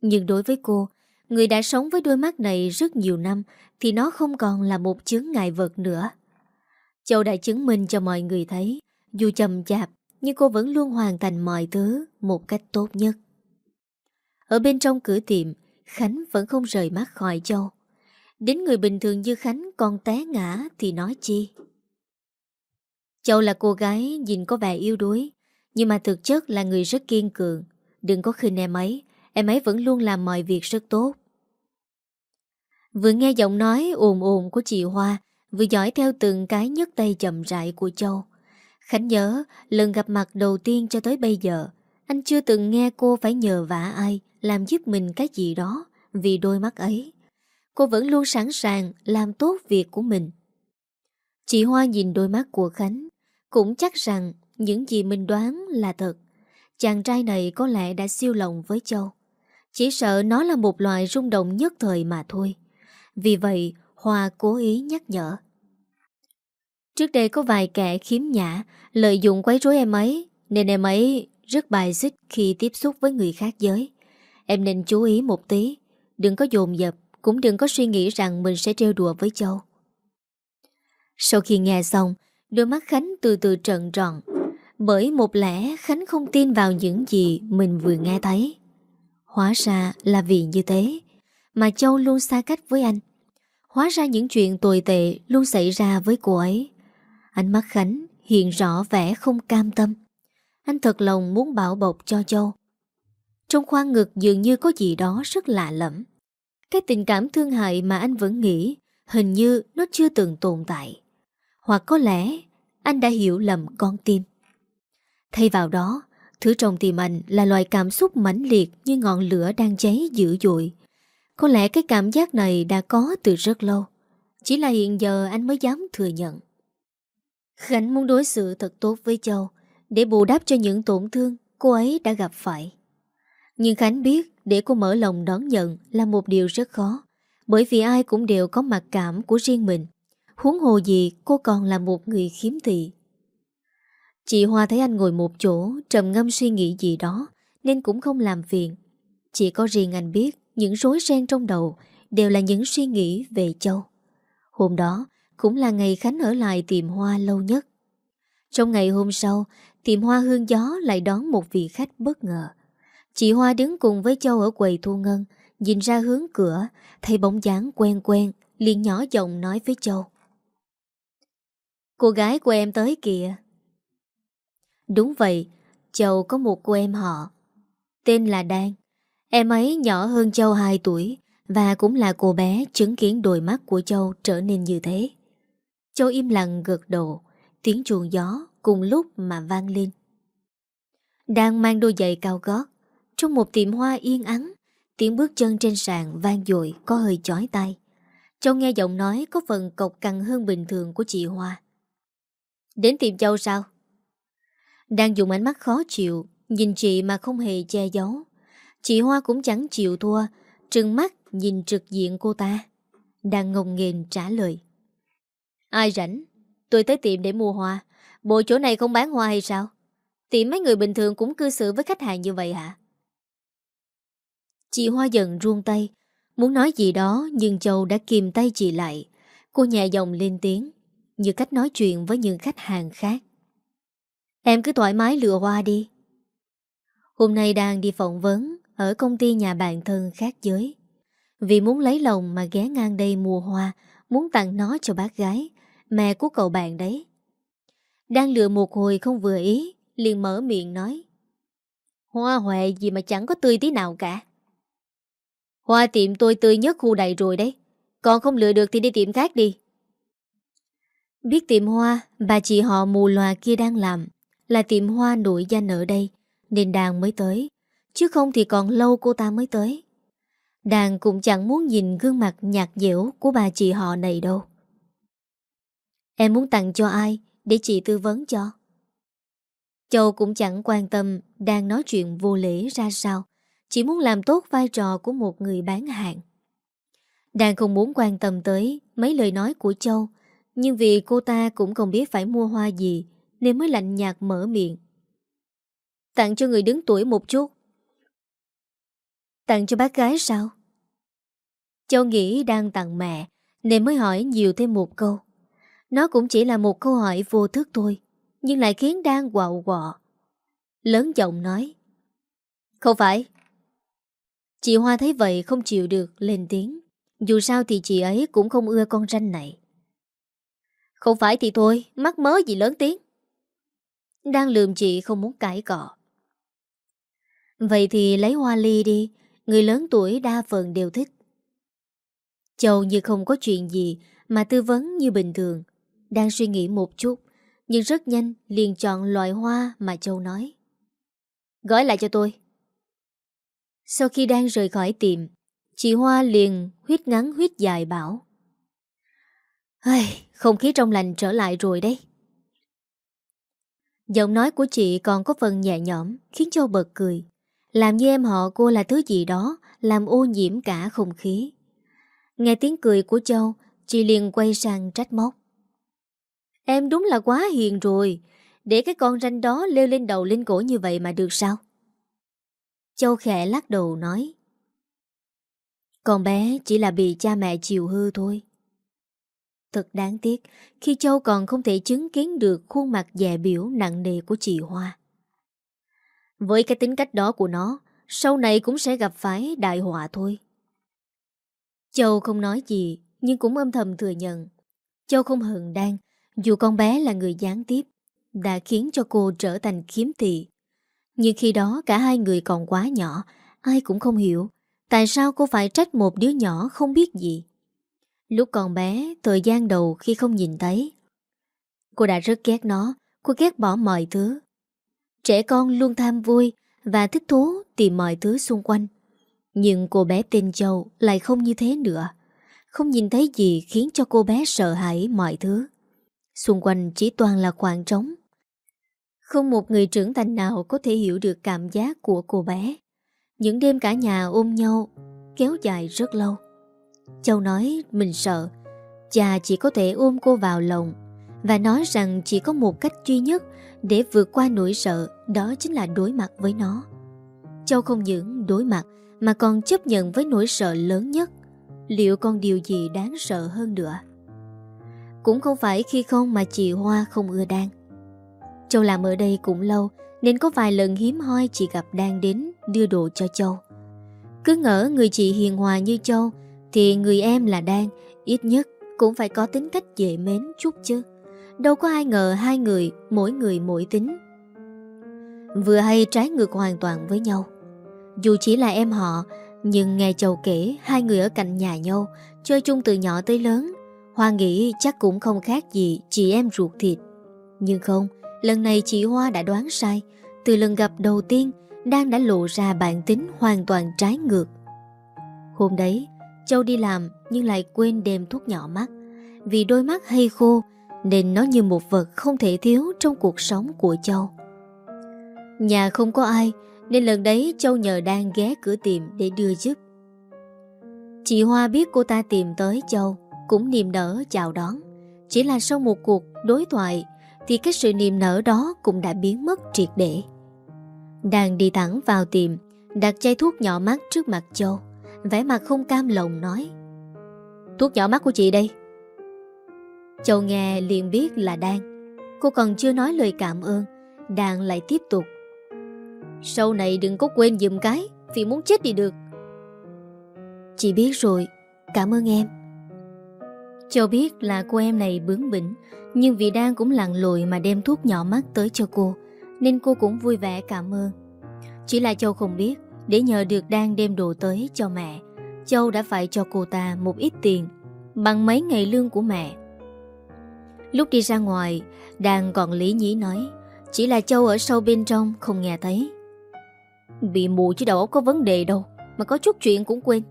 Speaker 1: Nhưng đối với cô, người đã sống với đôi mắt này rất nhiều năm thì nó không còn là một chứng ngại vật nữa. Châu đã chứng minh cho mọi người thấy, dù chậm chạp nhưng cô vẫn luôn hoàn thành mọi thứ một cách tốt nhất. Ở bên trong cửa tiệm, Khánh vẫn không rời mắt khỏi Châu. Đến người bình thường như Khánh còn té ngã thì nói chi. Châu là cô gái nhìn có vẻ yếu đuối, nhưng mà thực chất là người rất kiên cường. Đừng có khinh em ấy, em ấy vẫn luôn làm mọi việc rất tốt. Vừa nghe giọng nói ồn ồn của chị Hoa, vừa dõi theo từng cái nhấc tay chậm rãi của Châu. Khánh nhớ lần gặp mặt đầu tiên cho tới bây giờ, anh chưa từng nghe cô phải nhờ vả ai làm giúp mình cái gì đó vì đôi mắt ấy. Cô vẫn luôn sẵn sàng làm tốt việc của mình. Chị Hoa nhìn đôi mắt của Khánh, cũng chắc rằng những gì mình đoán là thật. Chàng trai này có lẽ đã siêu lòng với Châu. Chỉ sợ nó là một loại rung động nhất thời mà thôi. Vì vậy, Hoa cố ý nhắc nhở. Trước đây có vài kẻ khiếm nhã, lợi dụng quấy rối em ấy, nên em ấy rất bài xích khi tiếp xúc với người khác giới. Em nên chú ý một tí, đừng có dồn dập, cũng đừng có suy nghĩ rằng mình sẽ trêu đùa với Châu. Sau khi nghe xong, đôi mắt Khánh từ từ trận tròn. Bởi một lẽ Khánh không tin vào những gì mình vừa nghe thấy. Hóa ra là vì như thế, mà Châu luôn xa cách với anh. Hóa ra những chuyện tồi tệ luôn xảy ra với cô ấy. Ánh mắt Khánh hiện rõ vẻ không cam tâm. Anh thật lòng muốn bảo bọc cho Châu. Trong khoang ngực dường như có gì đó rất lạ lẫm. Cái tình cảm thương hại mà anh vẫn nghĩ hình như nó chưa từng tồn tại. Hoặc có lẽ anh đã hiểu lầm con tim. Thay vào đó, thứ trong tim anh là loại cảm xúc mãnh liệt như ngọn lửa đang cháy dữ dội. Có lẽ cái cảm giác này đã có từ rất lâu. Chỉ là hiện giờ anh mới dám thừa nhận. Khánh muốn đối xử thật tốt với Châu, để bù đắp cho những tổn thương cô ấy đã gặp phải. Nhưng Khánh biết để cô mở lòng đón nhận là một điều rất khó, bởi vì ai cũng đều có mặc cảm của riêng mình. Huống hồ gì cô còn là một người khiếm thị. Chị Hoa thấy anh ngồi một chỗ, trầm ngâm suy nghĩ gì đó, nên cũng không làm phiền. Chỉ có riêng anh biết những rối ren trong đầu đều là những suy nghĩ về Châu. Hôm đó cũng là ngày Khánh ở lại tiệm hoa lâu nhất. Trong ngày hôm sau, tiệm hoa hương gió lại đón một vị khách bất ngờ. Chị Hoa đứng cùng với Châu ở quầy thu ngân, Nhìn ra hướng cửa Thấy bóng dáng quen quen liền nhỏ giọng nói với Châu Cô gái của em tới kìa Đúng vậy Châu có một cô em họ Tên là Đan Em ấy nhỏ hơn Châu 2 tuổi Và cũng là cô bé chứng kiến đôi mắt của Châu trở nên như thế Châu im lặng gật đầu, Tiếng chuồng gió cùng lúc mà vang lên. Đang mang đôi giày cao gót, Trong một tiệm hoa yên ắng, Tiếng bước chân trên sàn vang dội, có hơi chói tay Châu nghe giọng nói có phần cộc cằn hơn bình thường của chị Hoa. Đến tiệm Châu sao? Đang dùng ánh mắt khó chịu, Nhìn chị mà không hề che giấu. Chị Hoa cũng chẳng chịu thua, Trừng mắt nhìn trực diện cô ta, Đang ngồng nghền trả lời. Ai rảnh? Tôi tới tiệm để mua hoa. Bộ chỗ này không bán hoa hay sao? Tiệm mấy người bình thường cũng cư xử với khách hàng như vậy hả? Chị Hoa dần ruông tay. Muốn nói gì đó, Nhưng Châu đã kìm tay chị lại. Cô nhẹ giọng lên tiếng, Như cách nói chuyện với những khách hàng khác. Em cứ thoải mái lựa hoa đi. Hôm nay đang đi phỏng vấn Ở công ty nhà bạn thân khác giới. Vì muốn lấy lòng mà ghé ngang đây mua hoa, Muốn tặng nó cho bác gái. Mẹ của cậu bạn đấy. Đang lựa một hồi không vừa ý, liền mở miệng nói. Hoa huệ gì mà chẳng có tươi tí nào cả. Hoa tiệm tôi tươi nhất khu đầy rồi đấy. Còn không lựa được thì đi tiệm khác đi. Biết tiệm hoa, Bà chị họ mù loà kia đang làm, Là tiệm hoa nổi danh ở đây, Nên đàn mới tới, Chứ không thì còn lâu cô ta mới tới. Đàn cũng chẳng muốn nhìn gương mặt nhạt dẻo của bà chị họ này đâu. Em muốn tặng cho ai Để chị tư vấn cho? Châu cũng chẳng quan tâm Đang nói chuyện vô lễ ra sao, Chỉ muốn làm tốt vai trò của một người bán hàng. Đang không muốn quan tâm tới Mấy lời nói của Châu, Nhưng vì cô ta cũng không biết phải mua hoa gì Nên mới lạnh nhạt mở miệng. Tặng cho người đứng tuổi một chút. Tặng cho bác gái sao? Châu nghĩ đang tặng mẹ Nên mới hỏi nhiều thêm một câu nó cũng chỉ là một câu hỏi vô thức thôi, Nhưng lại khiến đang quạo quọ. Lớn giọng nói, Không phải. Chị Hoa thấy vậy không chịu được, lên tiếng. Dù sao thì chị ấy cũng không ưa con ranh này. Không phải thì thôi, Mắc mớ gì lớn tiếng. Đang lườm chị không muốn cãi cọ. Vậy thì lấy hoa ly đi, Người lớn tuổi đa phần đều thích. Châu như không có chuyện gì Mà tư vấn như bình thường đang suy nghĩ một chút, Nhưng rất nhanh liền chọn loại hoa mà Châu nói. Gói lại cho tôi. Sau khi đang rời khỏi tiệm, Chị Hoa liền huyết ngắn huyết dài bảo. Không khí trong lành trở lại rồi đấy. Giọng nói của chị còn có phần nhẹ nhõm, Khiến Châu bật cười. Làm như em họ cô là thứ gì đó, Làm ô nhiễm cả không khí. Nghe tiếng cười của Châu, Chị liền quay sang trách móc. Em đúng là quá hiền rồi. Để cái con ranh đó leo lên đầu lên cổ như vậy mà được sao? Châu khẽ lắc đầu nói, Con bé chỉ là bị cha mẹ chiều hư thôi. Thật đáng tiếc, Khi Châu còn không thể chứng kiến được Khuôn mặt dè biểu nặng nề của chị Hoa. Với cái tính cách đó của nó, Sau này cũng sẽ gặp phải đại họa thôi. Châu không nói gì, Nhưng cũng âm thầm thừa nhận, Châu không hận đang dù con bé là người gián tiếp, Đã khiến cho cô trở thành khiếm thị. Nhưng khi đó cả hai người còn quá nhỏ, Ai cũng không hiểu Tại sao cô phải trách một đứa nhỏ không biết gì. Lúc còn bé, Thời gian đầu khi không nhìn thấy, Cô đã rất ghét nó, Cô ghét bỏ mọi thứ. Trẻ con luôn tham vui Và thích thú tìm mọi thứ xung quanh. Nhưng cô bé tên Châu Lại không như thế nữa, Không nhìn thấy gì khiến cho cô bé sợ hãi mọi thứ. Xung quanh chỉ toàn là khoảng trống. Không một người trưởng thành nào có thể hiểu được cảm giác của cô bé. Những đêm cả nhà ôm nhau, Kéo dài rất lâu. Châu nói mình sợ, Cha chỉ có thể ôm cô vào lòng Và nói rằng chỉ có một cách duy nhất Để vượt qua nỗi sợ, Đó chính là đối mặt với nó. Châu không những đối mặt Mà còn chấp nhận với nỗi sợ lớn nhất. Liệu còn điều gì đáng sợ hơn nữa? Cũng không phải khi không mà chị Hoa không ưa Đan. Châu làm ở đây cũng lâu, Nên có vài lần hiếm hoi chị gặp Đan đến đưa đồ cho Châu. Cứ ngỡ người chị hiền hòa như Châu, Thì người em là Đan, Ít nhất cũng phải có tính cách dễ mến chút chứ. Đâu có ai ngờ hai người, Mỗi người mỗi tính. Vừa hay trái ngược hoàn toàn với nhau. Dù chỉ là em họ, Nhưng nghe Châu kể, Hai người ở cạnh nhà nhau, Chơi chung từ nhỏ tới lớn Hoa nghĩ chắc cũng không khác gì Chị em ruột thịt. Nhưng không, Lần này chị Hoa đã đoán sai. Từ lần gặp đầu tiên, Đan đã lộ ra bản tính hoàn toàn trái ngược. Hôm đấy, Châu đi làm nhưng lại quên đem thuốc nhỏ mắt. Vì đôi mắt hay khô, Nên nó như một vật không thể thiếu Trong cuộc sống của Châu. Nhà không có ai, Nên lần đấy Châu nhờ Đan ghé cửa tiệm Để đưa giúp. Chị Hoa biết cô ta tìm tới Châu. Cũng niềm nở chào đón. Chỉ là sau một cuộc đối thoại, Thì cái sự niềm nở đó Cũng đã biến mất triệt để. Đang đi thẳng vào tiệm, Đặt chai thuốc nhỏ mắt trước mặt Châu, vẻ mặt không cam lòng nói, Thuốc nhỏ mắt của chị đây. Châu nghe liền biết là Đan Cô còn chưa nói lời cảm ơn Đan lại tiếp tục, Sau này đừng có quên dùm cái, Vì muốn chết đi được. Chị biết rồi, Cảm ơn em. Châu biết là cô em này bướng bỉnh, Nhưng vì đang cũng lặng lội mà đem thuốc nhỏ mắt tới cho cô, Nên cô cũng vui vẻ cảm ơn. Chỉ là Châu không biết, để nhờ được đang đem đồ tới cho mẹ, Châu đã phải cho cô ta một ít tiền, Bằng mấy ngày lương của mẹ. Lúc đi ra ngoài Đang còn lý nhí nói, Chỉ là Châu ở sâu bên trong không nghe thấy. Bị mù chứ đầu có vấn đề đâu, Mà có chút chuyện cũng quên.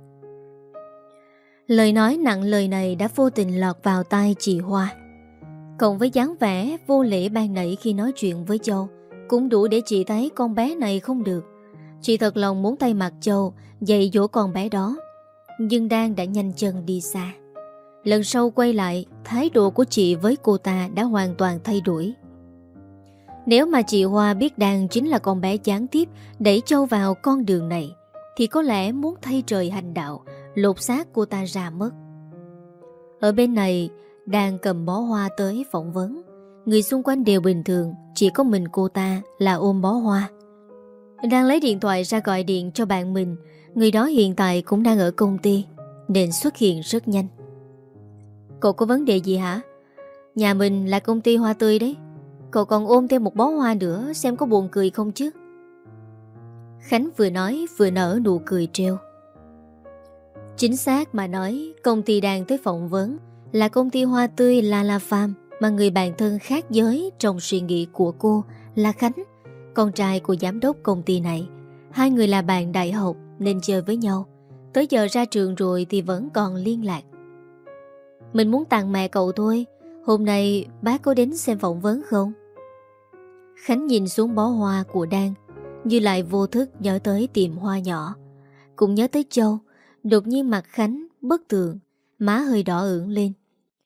Speaker 1: Lời nói nặng lời này đã vô tình lọt vào tai chị Hoa. Cộng với dáng vẻ vô lễ ban nãy khi nói chuyện với Châu, Cũng đủ để chị thấy con bé này không được. Chị thật lòng muốn tay mặt Châu Dạy dỗ con bé đó, Nhưng đang đã nhanh chân đi xa. Lần sau quay lại, Thái độ của chị với cô ta đã hoàn toàn thay đổi. Nếu mà chị Hoa biết Đan chính là con bé gián tiếp Đẩy Châu vào con đường này, Thì có lẽ muốn thay trời hành đạo Lột xác cô ta ra mất. Ở bên này, Đang cầm bó hoa tới phỏng vấn, Người xung quanh đều bình thường, Chỉ có mình cô ta là ôm bó hoa. Đang lấy điện thoại ra gọi điện cho bạn mình, Người đó hiện tại cũng đang ở công ty, Nên xuất hiện rất nhanh. Cậu có vấn đề gì hả? Nhà mình là công ty hoa tươi đấy. Cậu còn ôm thêm một bó hoa nữa, Xem có buồn cười không chứ? Khánh vừa nói, vừa nở nụ cười treo Chính xác mà nói, Công ty đang tới phỏng vấn Là công ty hoa tươi la la Farm, Mà người bạn thân khác giới Trong suy nghĩ của cô là Khánh, con trai của giám đốc công ty này. Hai người là bạn đại học, Nên chơi với nhau. Tới giờ ra trường rồi thì vẫn còn liên lạc. Mình muốn tặng mẹ cậu thôi. Hôm nay bác có đến xem phỏng vấn không? Khánh nhìn xuống bó hoa của Đan, Như lại vô thức nhớ tới tiệm hoa nhỏ. Cũng nhớ tới Châu Đột nhiên mặt Khánh bất thường Má hơi đỏ ửng lên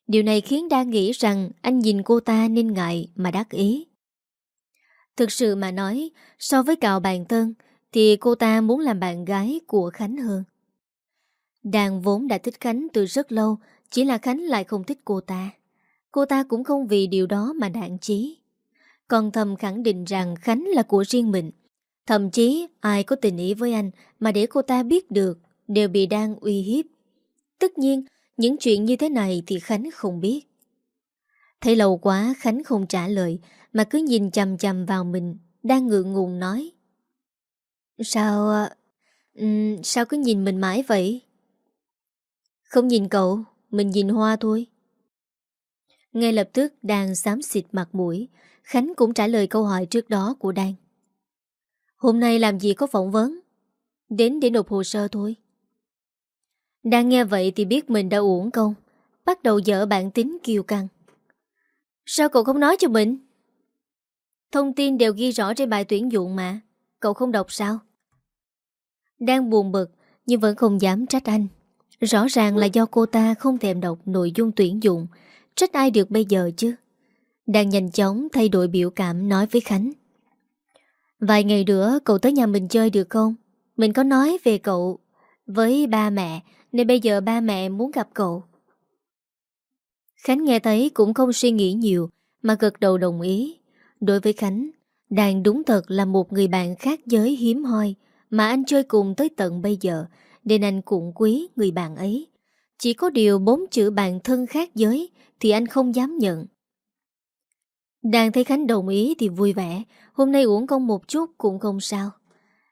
Speaker 1: Điều này khiến đa nghĩ rằng Anh nhìn cô ta nên ngại mà đắc ý Thực sự mà nói, so với cạo bàn thân, thì cô ta muốn làm bạn gái của Khánh hơn. Đàn vốn đã thích Khánh từ rất lâu, chỉ là Khánh lại không thích cô ta. Cô ta cũng không vì điều đó mà đạn chí. Còn thầm khẳng định rằng Khánh là của riêng mình. Thậm chí ai có tình ý với anh mà để cô ta biết được đều bị đang uy hiếp. Tất nhiên, những chuyện như thế này thì Khánh không biết. Thấy lâu quá Khánh không trả lời Mà cứ nhìn chầm chầm vào mình Đang ngượng ngùng nói. Sao um, Sao cứ nhìn mình mãi vậy? Không nhìn cậu Mình nhìn hoa thôi. Ngay lập tức đang xám xịt mặt mũi Khánh cũng trả lời câu hỏi trước đó của Đan. Hôm nay làm gì có phỏng vấn? Đến để nộp hồ sơ thôi. Đang nghe vậy thì biết mình đã uổng công, Bắt đầu dở bản tính kiêu căng Sao cậu không nói cho mình? Thông tin đều ghi rõ trên bài tuyển dụng mà, Cậu không đọc sao? Đang buồn bực Nhưng vẫn không dám trách anh Rõ ràng là do cô ta không thèm đọc nội dung tuyển dụng, Trách ai được bây giờ chứ Đang nhanh chóng thay đổi biểu cảm nói với Khánh Vài ngày nữa cậu tới nhà mình chơi được không? Mình có nói về cậu với ba mẹ nên bây giờ ba mẹ muốn gặp cậu. Khánh nghe thấy cũng không suy nghĩ nhiều mà gật đầu đồng ý. Đối với Khánh, Đàn đúng thật là một người bạn khác giới hiếm hoi Mà anh chơi cùng tới tận bây giờ Nên anh cũng quý người bạn ấy. Chỉ có điều bốn chữ bạn thân khác giới Thì anh không dám nhận. Đàn thấy Khánh đồng ý thì vui vẻ Hôm nay uống công một chút cũng không sao.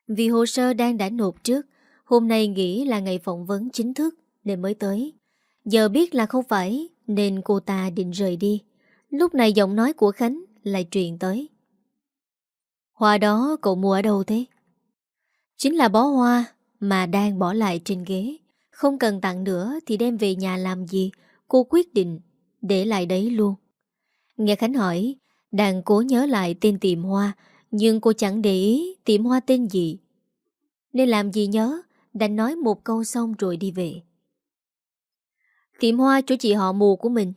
Speaker 1: Vì hồ sơ đang đã nộp trước Hôm nay nghĩ là ngày phỏng vấn chính thức Nên mới tới Giờ biết là không phải Nên cô ta định rời đi Lúc này giọng nói của Khánh lại truyền tới Hoa đó cậu mua ở đâu thế? Chính là bó hoa mà đang bỏ lại trên ghế. Không cần tặng nữa thì đem về nhà làm gì, cô quyết định để lại đấy luôn. Nghe Khánh hỏi, đang cố nhớ lại tên tiệm hoa, nhưng cô chẳng để ý tiệm hoa tên gì. Nên làm gì nhớ, đành nói một câu xong rồi đi về. Tiệm hoa chỗ chị họ mù của mình.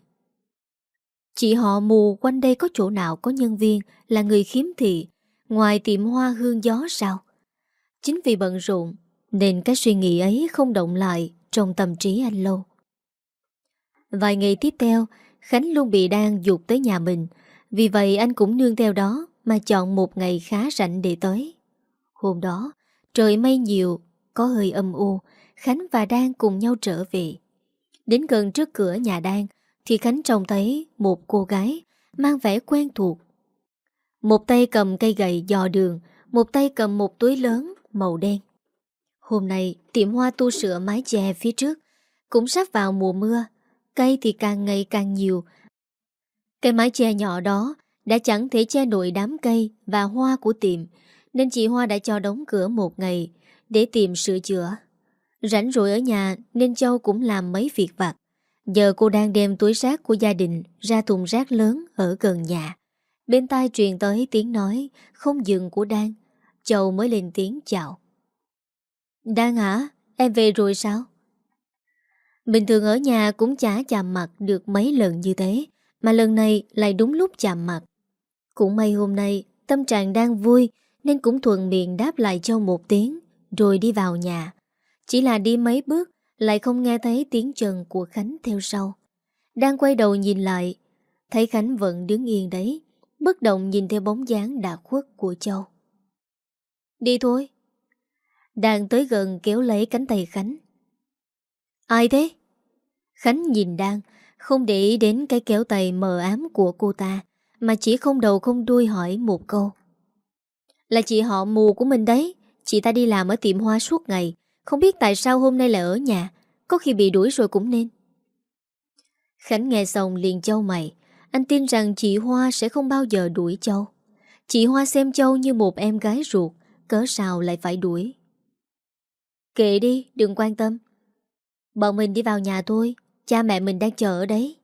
Speaker 1: Chị họ mù quanh đây có chỗ nào có nhân viên là người khiếm thị, ngoài tiệm hoa hương gió sao? Chính vì bận rộn Nên cái suy nghĩ ấy không động lại Trong tâm trí anh lâu Vài ngày tiếp theo Khánh luôn bị đang dục tới nhà mình Vì vậy anh cũng nương theo đó Mà chọn một ngày khá rảnh để tới Hôm đó Trời mây nhiều có hơi âm u Khánh và Đan cùng nhau trở về Đến gần trước cửa nhà Đan Thì Khánh trông thấy một cô gái Mang vẻ quen thuộc Một tay cầm cây gậy dò đường Một tay cầm một túi lớn màu đen. Hôm nay, tiệm hoa tu sửa mái chè phía trước, cũng sắp vào mùa mưa, cây thì càng ngày càng nhiều. Cái mái chè nhỏ đó đã chẳng thể che nổi đám cây và hoa của tiệm, nên chị Hoa đã cho đóng cửa một ngày để tìm sửa chữa. Rảnh rỗi ở nhà nên Châu cũng làm mấy việc vặt. Giờ cô đang đem túi rác của gia đình ra thùng rác lớn ở gần nhà. Bên tai truyền tới tiếng nói không dừng của Đan Châu mới lên tiếng chào Đang hả? Em về rồi sao? Bình thường ở nhà cũng chả chạm mặt được mấy lần như thế, Mà lần này lại đúng lúc chạm mặt Cũng may hôm nay Tâm trạng đang vui Nên cũng thuận miệng đáp lại Châu một tiếng rồi đi vào nhà Chỉ là đi mấy bước Lại không nghe thấy tiếng chân của Khánh theo sau Đang quay đầu nhìn lại Thấy Khánh vẫn đứng yên đấy Bất động nhìn theo bóng dáng đã khuất của Châu Đi thôi. Đang tới gần kéo lấy cánh tay Khánh. Ai thế? Khánh nhìn đang không để ý đến cái kéo tay mờ ám của cô ta, mà chỉ không đầu không đuôi hỏi một câu. Là chị họ mù của mình đấy, chị ta đi làm ở tiệm hoa suốt ngày, không biết tại sao hôm nay lại ở nhà, có khi bị đuổi rồi cũng nên. Khánh nghe xong liền châu mày, anh tin rằng chị Hoa sẽ không bao giờ đuổi Châu. Chị Hoa xem Châu như một em gái ruột, Cớ sao lại phải đuổi? Kệ đi đừng quan tâm. Bọn mình đi vào nhà thôi. Cha mẹ mình đang chờ ở đấy.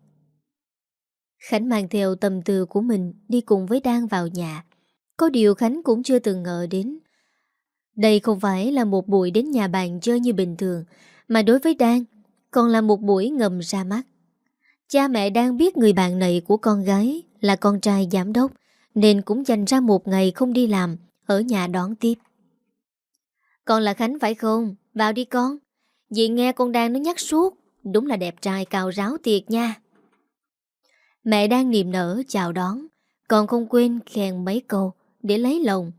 Speaker 1: Khánh mang theo tầm từ của mình Đi cùng với Đan vào nhà. Có điều Khánh cũng chưa từng ngờ đến đây không phải là một buổi đến nhà bạn chơi như bình thường, Mà đối với Đan, Còn là một buổi ngầm ra mắt Cha mẹ đang biết người bạn này của con gái Là con trai giám đốc, Nên cũng dành ra một ngày không đi làm, ở nhà đón tiếp. Con là Khánh phải không? Vào đi con. Dì nghe con đang nó nhắc suốt. Đúng là đẹp trai cao ráo tiệt nha. Mẹ đang niềm nở chào đón. Còn không quên khen mấy câu để lấy lòng.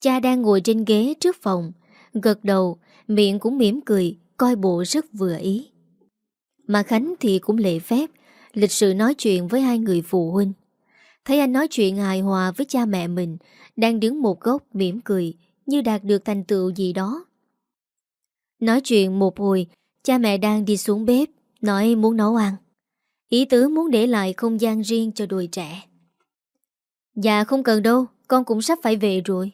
Speaker 1: Cha đang ngồi trên ghế trước phòng. Gật đầu, miệng cũng mỉm cười, coi bộ rất vừa ý. Mà Khánh thì cũng lệ phép, lịch sự nói chuyện với hai người phụ huynh. Thấy anh nói chuyện hài hòa với cha mẹ mình đang đứng một góc mỉm cười Như đạt được thành tựu gì đó Nói chuyện một hồi Cha mẹ đang đi xuống bếp Nói muốn nấu ăn Ý tứ muốn để lại không gian riêng cho đôi trẻ Dạ không cần đâu Con cũng sắp phải về rồi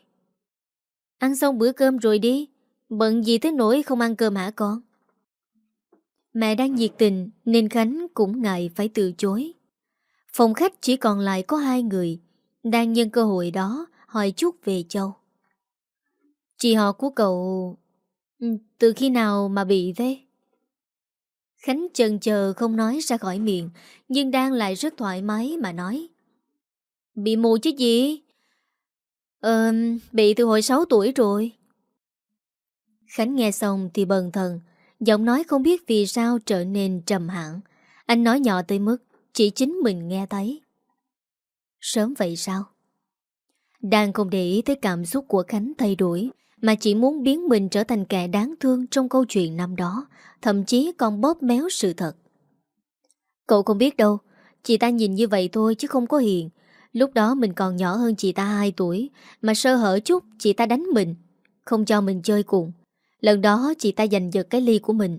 Speaker 1: Ăn xong bữa cơm rồi đi Bận gì tới nỗi không ăn cơm hả con Mẹ đang nhiệt tình Nên Khánh cũng ngại phải từ chối Phòng khách chỉ còn lại có hai người Đang nhân cơ hội đó hỏi chút về Châu. Chị họ của cậu... Ừ, từ khi nào mà bị thế? Khánh chần chờ không nói ra khỏi miệng, nhưng đang lại rất thoải mái mà nói. Bị mù chứ gì? Ờ, bị từ hồi 6 tuổi rồi. Khánh nghe xong thì bần thần, giọng nói không biết vì sao trở nên trầm hẳn. Anh nói nhỏ tới mức chỉ chính mình nghe thấy. Sớm vậy sao? Đang không để ý tới cảm xúc của Khánh thay đổi mà chỉ muốn biến mình trở thành kẻ đáng thương trong câu chuyện năm đó, thậm chí còn bóp méo sự thật. Cậu không biết đâu, chị ta nhìn như vậy thôi chứ không có hiền. Lúc đó mình còn nhỏ hơn chị ta 2 tuổi, mà sơ hở chút chị ta đánh mình, không cho mình chơi cùng. Lần đó chị ta giành giật cái ly của mình,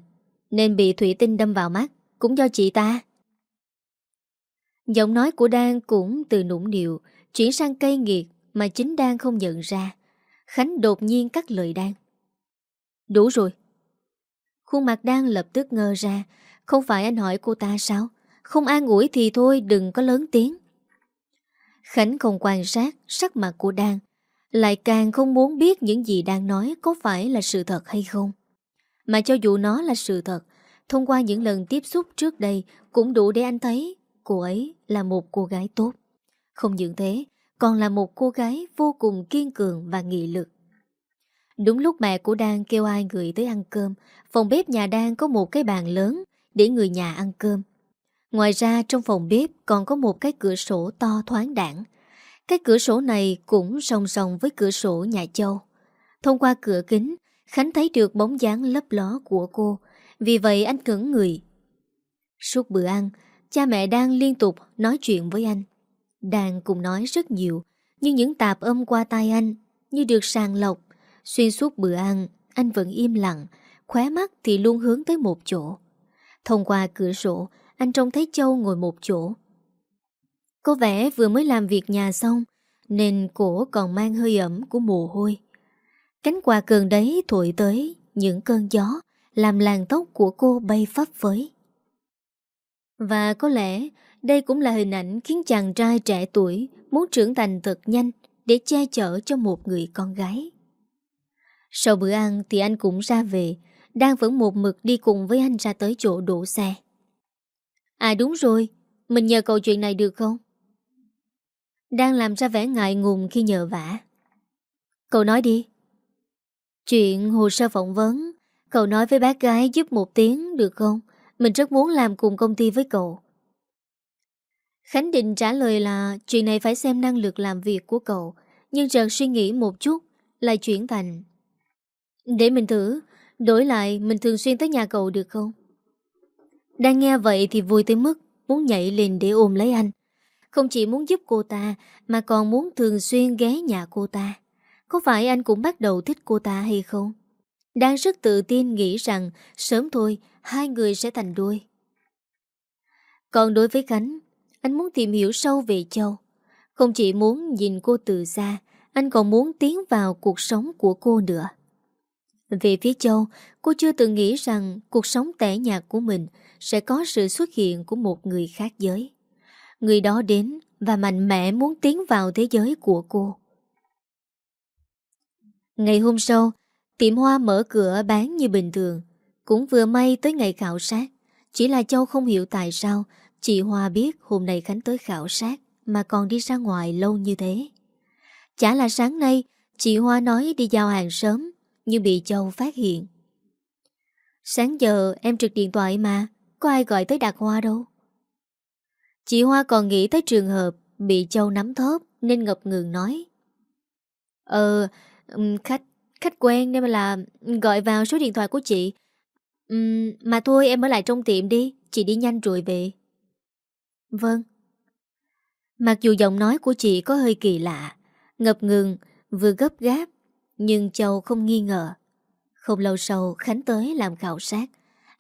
Speaker 1: nên bị thủy tinh đâm vào mắt, cũng do chị ta. Giọng nói của Đan cũng từ nũng điệu, chuyển sang cây nghiệt mà chính Đan không nhận ra. Khánh đột nhiên cắt lời Đan. Đủ rồi. Khuôn mặt Đan lập tức ngơ ra, không phải anh hỏi cô ta sao? Không an ủi thì thôi đừng có lớn tiếng. Khánh không quan sát sắc mặt của Đan, lại càng không muốn biết những gì đang nói có phải là sự thật hay không. Mà cho dù nó là sự thật, thông qua những lần tiếp xúc trước đây cũng đủ để anh thấy cô ấy là một cô gái tốt. Không những thế, còn là một cô gái vô cùng kiên cường và nghị lực. Đúng lúc mẹ của Đan kêu ai người tới ăn cơm, phòng bếp nhà Đan có một cái bàn lớn để người nhà ăn cơm. Ngoài ra trong phòng bếp còn có một cái cửa sổ to thoáng đảng. Cái cửa sổ này cũng song song với cửa sổ nhà Châu. Thông qua cửa kính, Khánh thấy được bóng dáng lấp ló của cô, vì vậy anh cứng người. Suốt bữa ăn, cha mẹ đang liên tục nói chuyện với anh. đàn cũng nói rất nhiều, nhưng những tạp âm qua tai anh như được sàng lọc. Xuyên suốt bữa ăn, anh vẫn im lặng, khóe mắt thì luôn hướng tới một chỗ. Thông qua cửa sổ, anh trông thấy Châu ngồi một chỗ. Có vẻ vừa mới làm việc nhà xong, nên cổ còn mang hơi ẩm của mồ hôi. Cánh quà cường đấy thổi tới những cơn gió, làm làn tóc của cô bay phấp phới. Và có lẽ đây cũng là hình ảnh khiến chàng trai trẻ tuổi muốn trưởng thành thật nhanh để che chở cho một người con gái. Sau bữa ăn thì anh cũng ra về, đang vẫn một mực đi cùng với anh ra tới chỗ đổ xe. À đúng rồi, mình nhờ cậu chuyện này được không? Đang làm ra vẻ ngại ngùng khi nhờ vả. Cậu nói đi. Chuyện hồ sơ phỏng vấn, cậu nói với bác gái giúp một tiếng được không? Mình rất muốn làm cùng công ty với cậu. Khánh Định trả lời là chuyện này phải xem năng lực làm việc của cậu, nhưng chợt suy nghĩ một chút, lại chuyển thành. Để mình thử, đổi lại mình thường xuyên tới nhà cậu được không? Đang nghe vậy thì vui tới mức muốn nhảy lên để ôm lấy anh. Không chỉ muốn giúp cô ta mà còn muốn thường xuyên ghé nhà cô ta. Có phải anh cũng bắt đầu thích cô ta hay không? Đang rất tự tin nghĩ rằng sớm thôi hai người sẽ thành đôi. Còn đối với Khánh, anh muốn tìm hiểu sâu về Châu. Không chỉ muốn nhìn cô từ xa, anh còn muốn tiến vào cuộc sống của cô nữa. Về phía Châu, cô chưa từng nghĩ rằng cuộc sống tẻ nhạt của mình sẽ có sự xuất hiện của một người khác giới. Người đó đến và mạnh mẽ muốn tiến vào thế giới của cô. Ngày hôm sau, tiệm hoa mở cửa bán như bình thường. Cũng vừa may tới ngày khảo sát. Chỉ là Châu không hiểu tại sao chị Hoa biết hôm nay Khánh tới khảo sát mà còn đi ra ngoài lâu như thế. Chả là sáng nay chị Hoa nói đi giao hàng sớm nhưng bị Châu phát hiện. Sáng giờ em trực điện thoại mà, có ai gọi tới đặt hoa đâu. Chị Hoa còn nghĩ tới trường hợp bị Châu nắm thóp nên ngập ngừng nói. Ờ, khách khách quen nên là gọi vào số điện thoại của chị. Uhm, mà thôi em ở lại trong tiệm đi, chị đi nhanh rồi về. Vâng. Mặc dù giọng nói của chị có hơi kỳ lạ, ngập ngừng, vừa gấp gáp, nhưng Châu không nghi ngờ. Không lâu sau Khánh tới làm khảo sát,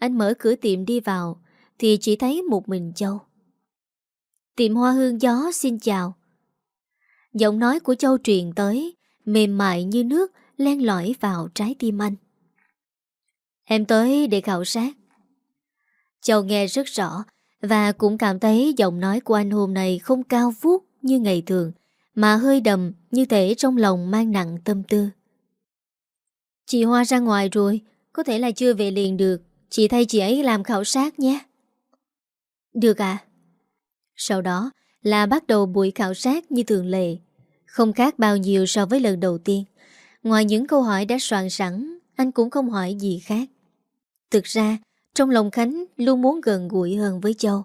Speaker 1: anh mở cửa tiệm đi vào thì chỉ thấy một mình Châu. Tiệm hoa hương gió xin chào. Giọng nói của Châu truyền tới, mềm mại như nước len lỏi vào trái tim anh. Em tới để khảo sát. Châu nghe rất rõ và cũng cảm thấy giọng nói của anh hôm nay không cao vút như ngày thường mà hơi đầm như thể trong lòng mang nặng tâm tư. Chị Hoa ra ngoài rồi, có thể là chưa về liền được. Chị thay chị ấy làm khảo sát nhé. Được à? Sau đó là bắt đầu buổi khảo sát như thường lệ. Không khác bao nhiêu so với lần đầu tiên. Ngoài những câu hỏi đã soạn sẵn, anh cũng không hỏi gì khác. Thực ra, trong lòng Khánh luôn muốn gần gũi hơn với Châu.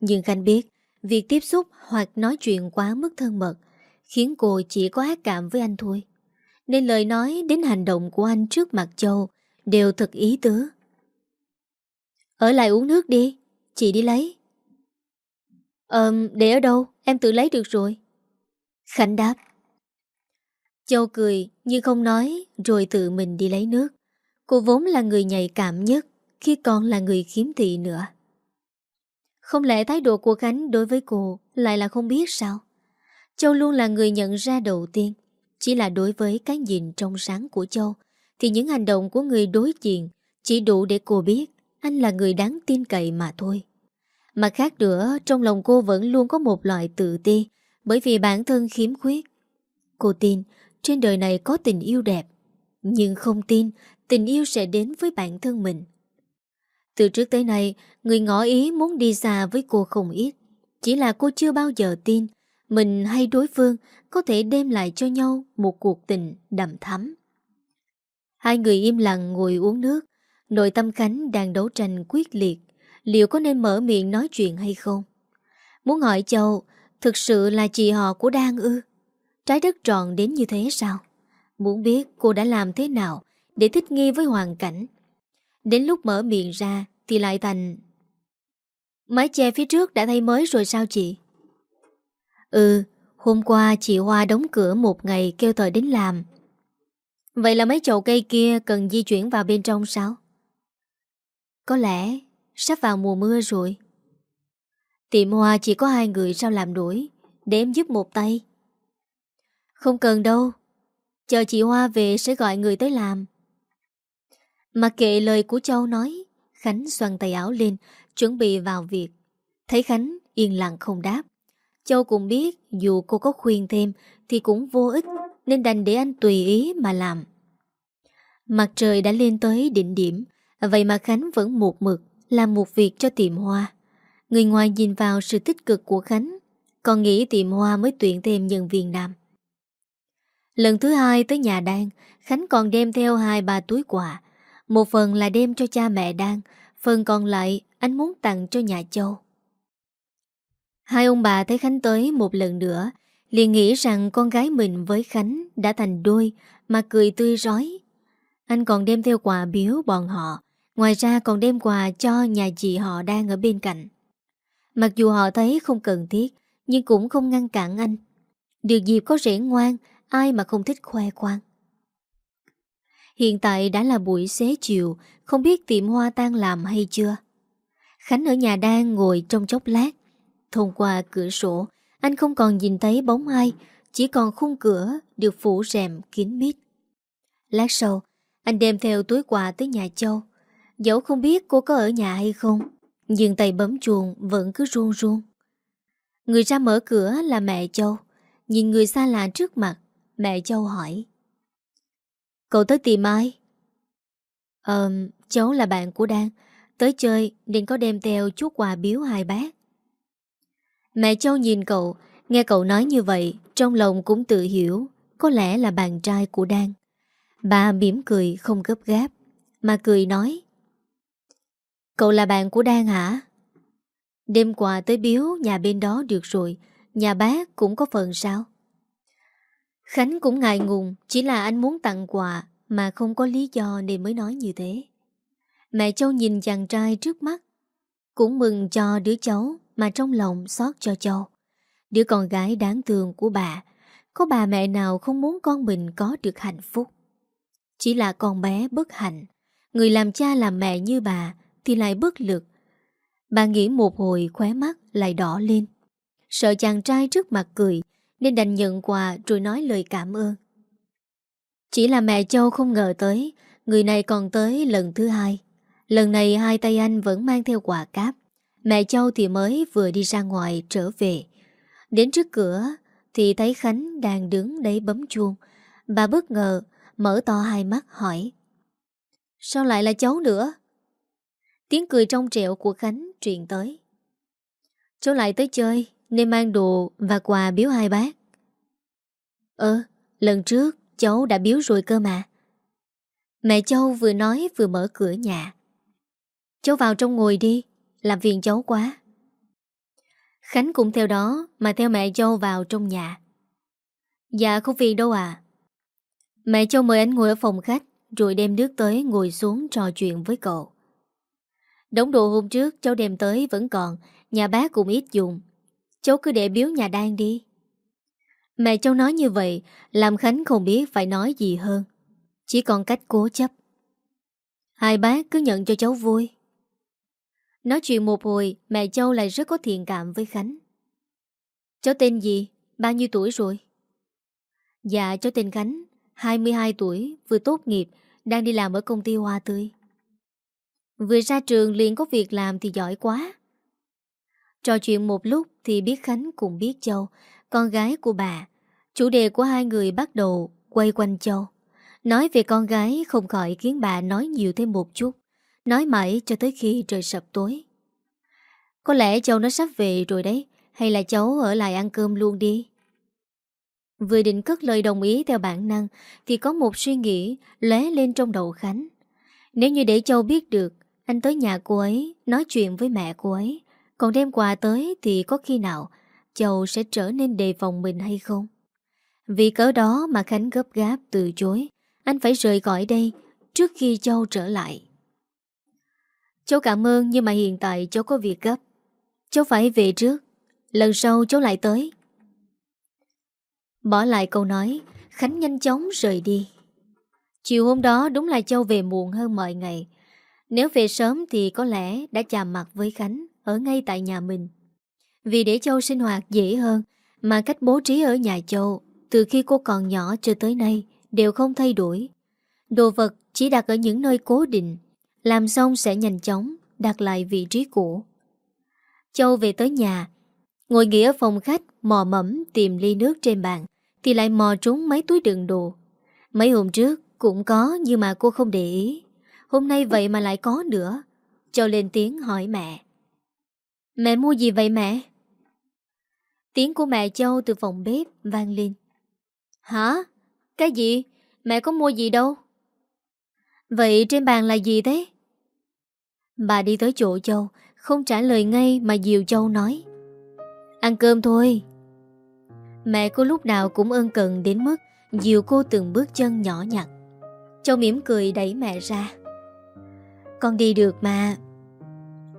Speaker 1: Nhưng Khánh biết, việc tiếp xúc hoặc nói chuyện quá mức thân mật khiến cô chỉ có ác cảm với anh thôi. Nên lời nói đến hành động của anh trước mặt Châu Đều thật ý tứ ở lại uống nước đi Chị đi lấy Ờm, để ở đâu? Em tự lấy được rồi. Khánh đáp. Châu cười như không nói rồi tự mình đi lấy nước. Cô vốn là người nhạy cảm nhất khi còn là người khiếm thị nữa. Không lẽ thái độ của Khánh đối với cô lại là không biết sao? Châu luôn là người nhận ra đầu tiên. Chỉ là đối với cái nhìn trong sáng của Châu thì những hành động của người đối diện chỉ đủ để cô biết anh là người đáng tin cậy mà thôi. Mặt khác nữa, trong lòng cô vẫn luôn có một loại tự ti bởi vì bản thân khiếm khuyết. Cô tin trên đời này có tình yêu đẹp, nhưng không tin tình yêu sẽ đến với bản thân mình. Từ trước tới nay, người ngỏ ý muốn đi xa với cô không ít. Chỉ là cô chưa bao giờ tin mình hay đối phương có thể đem lại cho nhau một cuộc tình đậm thắm. Hai người im lặng ngồi uống nước, nội tâm Khánh đang đấu tranh quyết liệt liệu có nên mở miệng nói chuyện hay không. Muốn hỏi Châu, thực sự là chị họ của Đan ư? Trái đất tròn đến như thế sao? Muốn biết cô đã làm thế nào để thích nghi với hoàn cảnh. Đến lúc mở miệng ra thì lại thành... Mái che phía trước đã thay mới rồi sao chị? Ừ, hôm qua chị Hoa đóng cửa một ngày kêu thời đến làm. Vậy là mấy chậu cây kia cần di chuyển vào bên trong sao? Có lẽ Sắp vào mùa mưa rồi. Tiệm hoa chỉ có hai người sao làm đuổi Để em giúp một tay. Không cần đâu, Chờ chị Hoa về sẽ gọi người tới làm. Mặc kệ lời của Châu nói, Khánh xoăn tay áo lên, Chuẩn bị vào việc. Thấy Khánh yên lặng không đáp. Châu cũng biết dù cô có khuyên thêm Thì cũng vô ích, Nên đành để anh tùy ý mà làm. Mặt trời đã lên tới đỉnh điểm Vậy mà Khánh vẫn một mực làm một việc cho tiệm hoa. Người ngoài nhìn vào sự tích cực của Khánh, còn nghĩ tiệm hoa mới tuyển thêm nhân viên nam. Lần thứ hai tới nhà Đan, Khánh còn đem theo hai ba túi quà. Một phần là đem cho cha mẹ Đan, phần còn lại anh muốn tặng cho nhà Châu. Hai ông bà thấy Khánh tới một lần nữa, liền nghĩ rằng con gái mình với Khánh đã thành đôi mà cười tươi rói. Anh còn đem theo quà biếu bọn họ, Ngoài ra còn đem quà cho nhà chị họ đang ở bên cạnh. Mặc dù họ thấy không cần thiết, nhưng cũng không ngăn cản anh. Được dịp có rễ ngoan, ai mà không thích khoe khoang. Hiện tại đã là buổi xế chiều, không biết tiệm hoa tan làm hay chưa. Khánh ở nhà đang ngồi trong chốc lát. Thông qua cửa sổ, anh không còn nhìn thấy bóng ai, chỉ còn khung cửa được phủ rèm kín mít. Lát sau, anh đem theo túi quà tới nhà Châu. Dẫu không biết cô có ở nhà hay không Nhưng tay bấm chuồng vẫn cứ run run. Người ra mở cửa là mẹ Châu. Nhìn người xa lạ trước mặt Mẹ Châu hỏi. Cậu tới tìm ai? Ờ, cháu là bạn của Đan. Tới chơi nên có đem theo chút quà biếu hai bác Mẹ Châu nhìn cậu Nghe cậu nói như vậy Trong lòng cũng tự hiểu Có lẽ là bạn trai của Đan. Bà mỉm cười không gấp gáp Mà cười nói Cậu là bạn của Đan hả? Đêm quà tới biếu, nhà bên đó được rồi Nhà bác cũng có phần sao? Khánh cũng ngại ngùng, Chỉ là anh muốn tặng quà, Mà không có lý do nên mới nói như thế Mẹ Châu nhìn chàng trai trước mắt, Cũng mừng cho đứa cháu Mà trong lòng xót cho Châu Đứa con gái đáng thương của bà, Có bà mẹ nào không muốn con mình có được hạnh phúc Chỉ là con bé bất hạnh, Người làm cha làm mẹ như bà thì lại bất lực. Bà nghĩ một hồi khóe mắt lại đỏ lên. Sợ chàng trai trước mặt cười, nên đành nhận quà rồi nói lời cảm ơn. Chỉ là mẹ Châu không ngờ tới, người này còn tới lần thứ hai. Lần này hai tay anh vẫn mang theo quà cáp. Mẹ Châu thì mới vừa đi ra ngoài trở về. Đến trước cửa thì thấy Khánh đang đứng đấy bấm chuông. Bà bất ngờ, mở to hai mắt hỏi. Sao lại là cháu nữa? Tiếng cười trong trẻo của Khánh truyền tới. Cháu lại tới chơi nên mang đồ và quà biếu hai bác. Ờ, lần trước cháu đã biếu rồi cơ mà. Mẹ Châu vừa nói vừa mở cửa nhà. Cháu vào trong ngồi đi, làm phiền cháu quá. Khánh cũng theo đó mà theo mẹ Châu vào trong nhà. Dạ không phiền đâu à. Mẹ Châu mời anh ngồi ở phòng khách Rồi đem nước tới ngồi xuống trò chuyện với cậu Đống đồ hôm trước cháu đem tới vẫn còn, Nhà bác cũng ít dùng. Cháu cứ để biếu nhà đang đi. Mẹ cháu nói như vậy, Làm Khánh không biết phải nói gì hơn. Chỉ còn cách cố chấp. Hai bác cứ nhận cho cháu vui. Nói chuyện một hồi, Mẹ cháu lại rất có thiện cảm với Khánh. Cháu tên gì? Bao nhiêu tuổi rồi? Dạ cháu tên Khánh 22 tuổi, Vừa tốt nghiệp, Đang đi làm ở công ty hoa tươi. Vừa ra trường liền có việc làm thì giỏi quá. Trò chuyện một lúc thì biết Khánh cũng biết Châu, Con gái của bà. Chủ đề của hai người bắt đầu quay quanh Châu. Nói về con gái không khỏi khiến bà nói nhiều thêm một chút, Nói mãi cho tới khi trời sập tối. Có lẽ Châu nó sắp về rồi đấy, Hay là cháu ở lại ăn cơm luôn đi? Vừa định cất lời đồng ý theo bản năng, Thì có một suy nghĩ lóe lên trong đầu Khánh. Nếu như để Châu biết được anh tới nhà cô ấy, Nói chuyện với mẹ cô ấy. Còn đem quà tới thì có khi nào Châu sẽ trở nên đề phòng mình hay không? Vì cớ đó mà Khánh gấp gáp từ chối. Anh phải rời khỏi đây Trước khi Châu trở lại. Cháu cảm ơn nhưng mà hiện tại cháu có việc gấp. Cháu phải về trước. Lần sau cháu lại tới. Bỏ lại câu nói, Khánh nhanh chóng rời đi. Chiều hôm đó đúng là Châu về muộn hơn mọi ngày. Nếu về sớm thì có lẽ đã chạm mặt với Khánh Ở ngay tại nhà mình. Vì để Châu sinh hoạt dễ hơn Mà cách bố trí ở nhà Châu Từ khi cô còn nhỏ cho tới nay Đều không thay đổi. Đồ vật chỉ đặt ở những nơi cố định, Làm xong sẽ nhanh chóng Đặt lại vị trí cũ. Châu về tới nhà, Ngồi nghỉ ở phòng khách, Mò mẫm tìm ly nước trên bàn, thì lại mò trúng mấy túi đựng đồ. Mấy hôm trước cũng có Nhưng mà cô không để ý. Hôm nay vậy mà lại có nữa Châu lên tiếng hỏi mẹ Mẹ mua gì vậy mẹ? Tiếng của mẹ Châu từ phòng bếp vang lên Hả? Cái gì? Mẹ có mua gì đâu? Vậy trên bàn là gì thế? Bà đi tới chỗ Châu Không trả lời ngay mà dìu Châu nói Ăn cơm thôi Mẹ cô lúc nào cũng ân cần đến mức Dìu cô từng bước chân nhỏ nhặt Châu mỉm cười đẩy mẹ ra con đi được mà.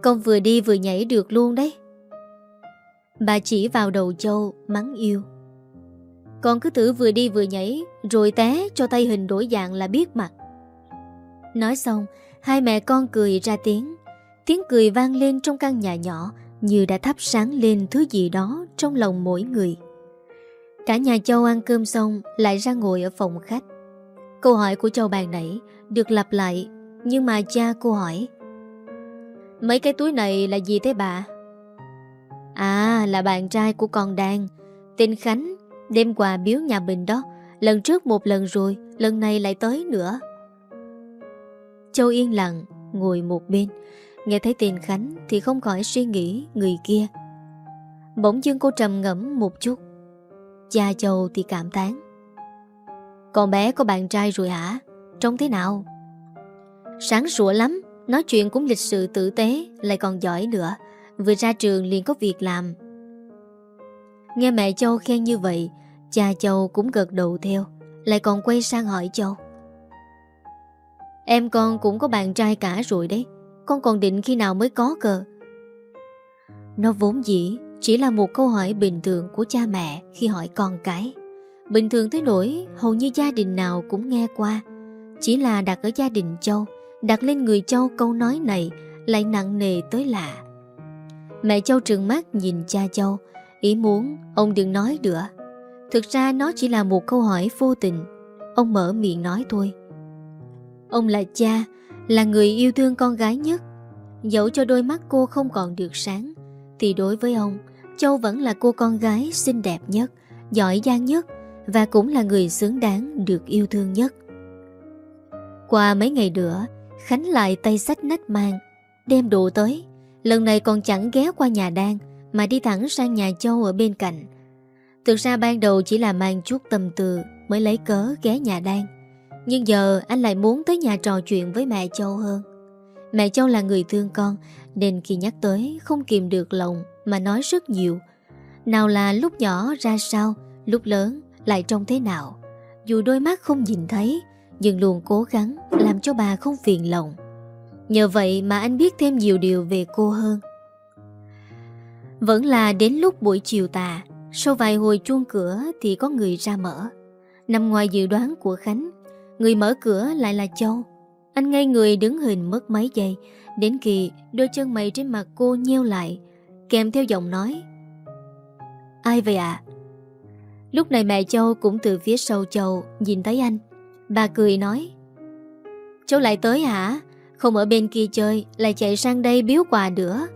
Speaker 1: Con vừa đi vừa nhảy được luôn đấy. Bà chỉ vào đầu Châu mắng yêu. Con cứ thử vừa đi vừa nhảy Rồi té cho tay hình đổi dạng là biết mặt. Nói xong Hai mẹ con cười ra tiếng. Tiếng cười vang lên trong căn nhà nhỏ Như đã thắp sáng lên thứ gì đó Trong lòng mỗi người. Cả nhà Châu ăn cơm xong lại ra ngồi ở phòng khách. Câu hỏi của Châu bàn nãy được lặp lại, nhưng mà cha cô hỏi. Mấy cái túi này là gì thế bà? À, là bạn trai của con Đan, tên Khánh, đem quà biếu nhà mình đó. Lần trước một lần rồi, lần này lại tới nữa. Châu yên lặng, ngồi một bên. Nghe thấy tên Khánh thì không khỏi suy nghĩ người kia. Bỗng dưng cô trầm ngẫm một chút Cha Châu thì cảm tán Con bé có bạn trai rồi hả? Trông thế nào? Sáng sủa lắm Nói chuyện cũng lịch sự tử tế Lại còn giỏi nữa Vừa ra trường liền có việc làm Nghe mẹ Châu khen như vậy Cha Châu cũng gật đầu theo Lại còn quay sang hỏi Châu Em con cũng có bạn trai cả rồi đấy Con còn định khi nào mới có cơ Nó vốn dĩ chỉ là một câu hỏi bình thường của cha mẹ khi hỏi con cái. Bình thường tới nỗi hầu như gia đình nào cũng nghe qua. Chỉ là đặt ở gia đình Châu, đặt lên người Châu câu nói này lại nặng nề tới lạ. Mẹ Châu trừng mắt nhìn cha Châu, ý muốn ông đừng nói nữa. Thực ra nó chỉ là một câu hỏi vô tình. Ông mở miệng nói thôi. Ông là cha, là người yêu thương con gái nhất. Dẫu cho đôi mắt cô không còn được sáng, thì đối với ông, Châu vẫn là cô con gái xinh đẹp nhất, giỏi giang nhất và cũng là người xứng đáng được yêu thương nhất. Qua mấy ngày nữa, Khánh lại tay sách nách mang, đem đồ tới. Lần này còn chẳng ghé qua nhà Đan mà đi thẳng sang nhà Châu ở bên cạnh. Thực ra ban đầu chỉ là mang chút tâm tư mới lấy cớ ghé nhà Đan. Nhưng giờ anh lại muốn tới nhà trò chuyện với mẹ Châu hơn. Mẹ Châu là người thương con Nên khi nhắc tới không kìm được lòng Mà nói rất nhiều Nào là lúc nhỏ ra sao Lúc lớn lại trông thế nào Dù đôi mắt không nhìn thấy nhưng luôn cố gắng làm cho bà không phiền lòng Nhờ vậy mà anh biết thêm nhiều điều về cô hơn Vẫn là đến lúc buổi chiều tà, Sau vài hồi chuông cửa thì có người ra mở Nằm ngoài dự đoán của Khánh, Người mở cửa lại là Châu Anh ngay người đứng hình mất mấy giây, Đến khi đôi chân mày trên mặt cô nheo lại, Kèm theo giọng nói, Ai vậy ạ? À? Lúc này mẹ Châu cũng từ phía sau Châu Nhìn thấy anh Bà cười nói, Cháu lại tới hả? Không ở bên kia chơi, Lại chạy sang đây biếu quà nữa.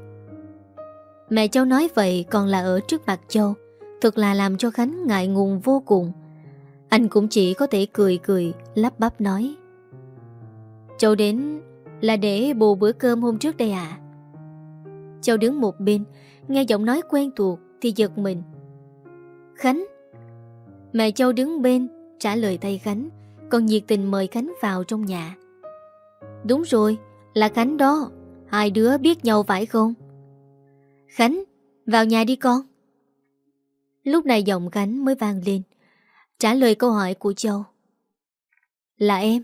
Speaker 1: Mẹ Châu nói vậy Còn là ở trước mặt Châu Thực là làm cho Khánh ngại ngùng vô cùng. Anh cũng chỉ có thể cười cười, Lắp bắp nói Châu đến Là để bù bữa cơm hôm trước đây à Châu đứng một bên, Nghe giọng nói quen thuộc Thì giật mình. Khánh. Mẹ Châu đứng bên, trả lời tay Khánh còn nhiệt tình mời Khánh vào trong nhà. Đúng rồi, Là Khánh đó. Hai đứa biết nhau phải không? Khánh, Vào nhà đi con. Lúc này giọng Khánh mới vang lên. Trả lời câu hỏi của Châu. Là em.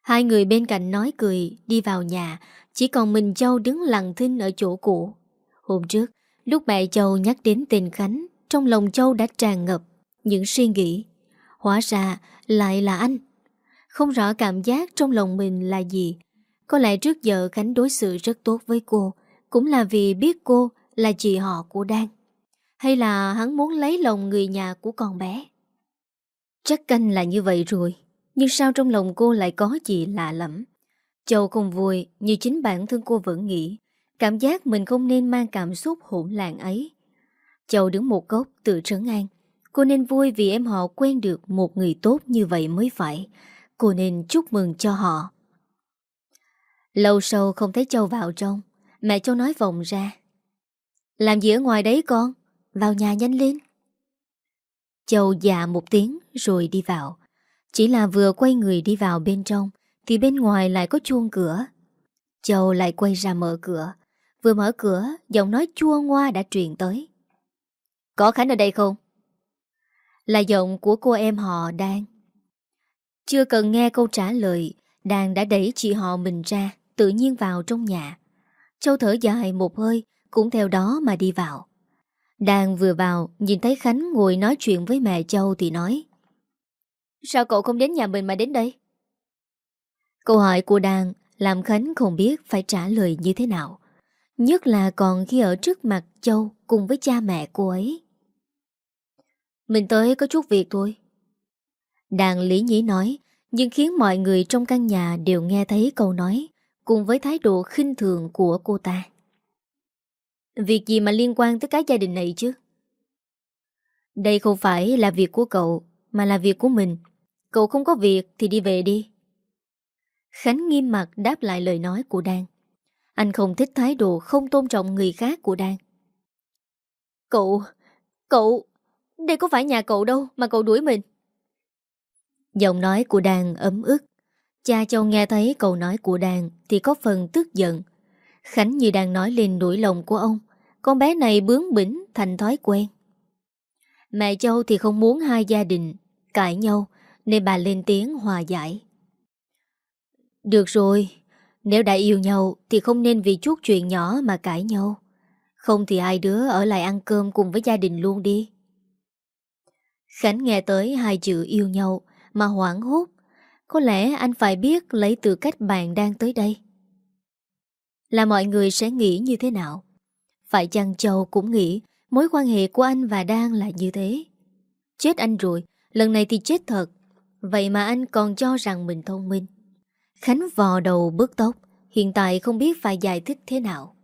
Speaker 1: Hai người bên cạnh nói cười, Đi vào nhà. Chỉ còn mình Châu đứng lặng thinh ở chỗ cũ. Hôm trước, Lúc mẹ Châu nhắc đến tên Khánh, Trong lòng Châu đã tràn ngập những suy nghĩ. Hóa ra lại là anh. Không rõ cảm giác trong lòng mình là gì. Có lẽ trước giờ Khánh đối xử rất tốt với cô, cũng là vì biết cô là chị họ của Đan. Hay là hắn muốn lấy lòng người nhà của con bé? Chắc canh là như vậy rồi, nhưng sao trong lòng cô lại có gì lạ lắm? Châu không vui như chính bản thân cô vẫn nghĩ, cảm giác mình không nên mang cảm xúc hỗn loạn ấy. Châu đứng một góc tự trấn an, Cô nên vui vì em họ quen được một người tốt như vậy mới phải. Cô nên chúc mừng cho họ. Lâu sau không thấy Châu vào trong. Mẹ Châu nói vòng ra. Làm gì ở ngoài đấy con? Vào nhà nhanh lên. Châu dạ một tiếng rồi đi vào. Chỉ là vừa quay người đi vào bên trong thì bên ngoài lại có chuông cửa. Châu lại quay ra mở cửa. Vừa mở cửa, giọng nói chua ngoa đã truyền tới. Có Khánh ở đây không? Là giọng của cô em họ Đan. Chưa cần nghe câu trả lời, Đan đã đẩy chị họ mình ra, Tự nhiên vào trong nhà. Châu thở dài một hơi, Cũng theo đó mà đi vào. Đan vừa vào, Nhìn thấy Khánh ngồi nói chuyện với mẹ Châu Thì nói, Sao cậu không đến nhà mình mà đến đây? Câu hỏi của Đan Làm Khánh không biết phải trả lời như thế nào, Nhất là còn khi ở trước mặt Châu Cùng với cha mẹ cô ấy mình tới có chút việc thôi. Đàn lý nhí nói, Nhưng khiến mọi người trong căn nhà đều nghe thấy câu nói, Cùng với thái độ khinh thường của cô ta. Việc gì mà liên quan tới cái gia đình này chứ? Đây không phải là việc của cậu, Mà là việc của mình. Cậu không có việc thì đi về đi. Khánh nghiêm mặt đáp lại lời nói của Đan. Anh không thích thái độ không tôn trọng người khác của Đan. Cậu Cậu đây có phải nhà cậu đâu, mà cậu đuổi mình. Giọng nói của đàn ấm ức. Cha châu nghe thấy câu nói của đàn Thì có phần tức giận. Khánh như đang nói lên nỗi lòng của ông, Con bé này bướng bỉnh thành thói quen. Mẹ Châu thì không muốn hai gia đình Cãi nhau, Nên bà lên tiếng hòa giải. Được rồi, Nếu đã yêu nhau Thì không nên vì chút chuyện nhỏ mà cãi nhau. Không thì hai đứa ở lại ăn cơm cùng với gia đình luôn đi. Khánh nghe tới hai chữ yêu nhau mà hoảng hốt. Có lẽ anh phải biết lấy từ cách bạn đang tới đây. Là mọi người sẽ nghĩ như thế nào? Phải chăng Châu cũng nghĩ mối quan hệ của anh và Đan là như thế? Chết anh rồi, lần này thì chết thật. Vậy mà anh còn cho rằng mình thông minh. Khánh vò đầu bước tóc, hiện tại không biết phải giải thích thế nào.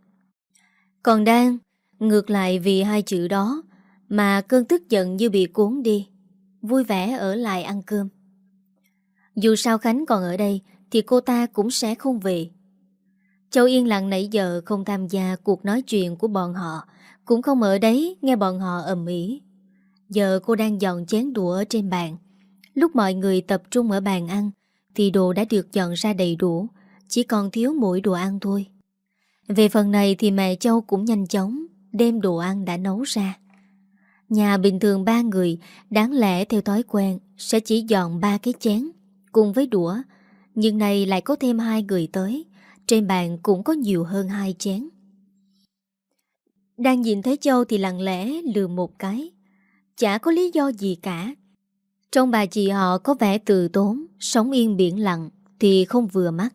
Speaker 1: Còn Đan, ngược lại vì hai chữ đó mà cơn tức giận như bị cuốn đi, Vui vẻ ở lại ăn cơm. Dù sao Khánh còn ở đây Thì cô ta cũng sẽ không về. Châu yên lặng nãy giờ không tham gia cuộc nói chuyện của bọn họ, Cũng không ở đấy nghe bọn họ ầm ĩ. Giờ cô đang dọn chén đũa ở trên bàn. Lúc mọi người tập trung ở bàn ăn Thì đồ đã được dọn ra đầy đủ, Chỉ còn thiếu mỗi đồ ăn thôi. Về phần này thì mẹ Châu cũng nhanh chóng Đem đồ ăn đã nấu ra. Nhà bình thường ba người Đáng lẽ theo thói quen sẽ chỉ dọn ba cái chén cùng với đũa, nhưng này lại có thêm hai người tới, trên bàn cũng có nhiều hơn hai chén. Đang nhìn thấy Châu thì lặng lẽ lừa một cái. Chả có lý do gì cả. Trong bà chị họ có vẻ từ tốn, sống yên biển lặng thì không vừa mắt.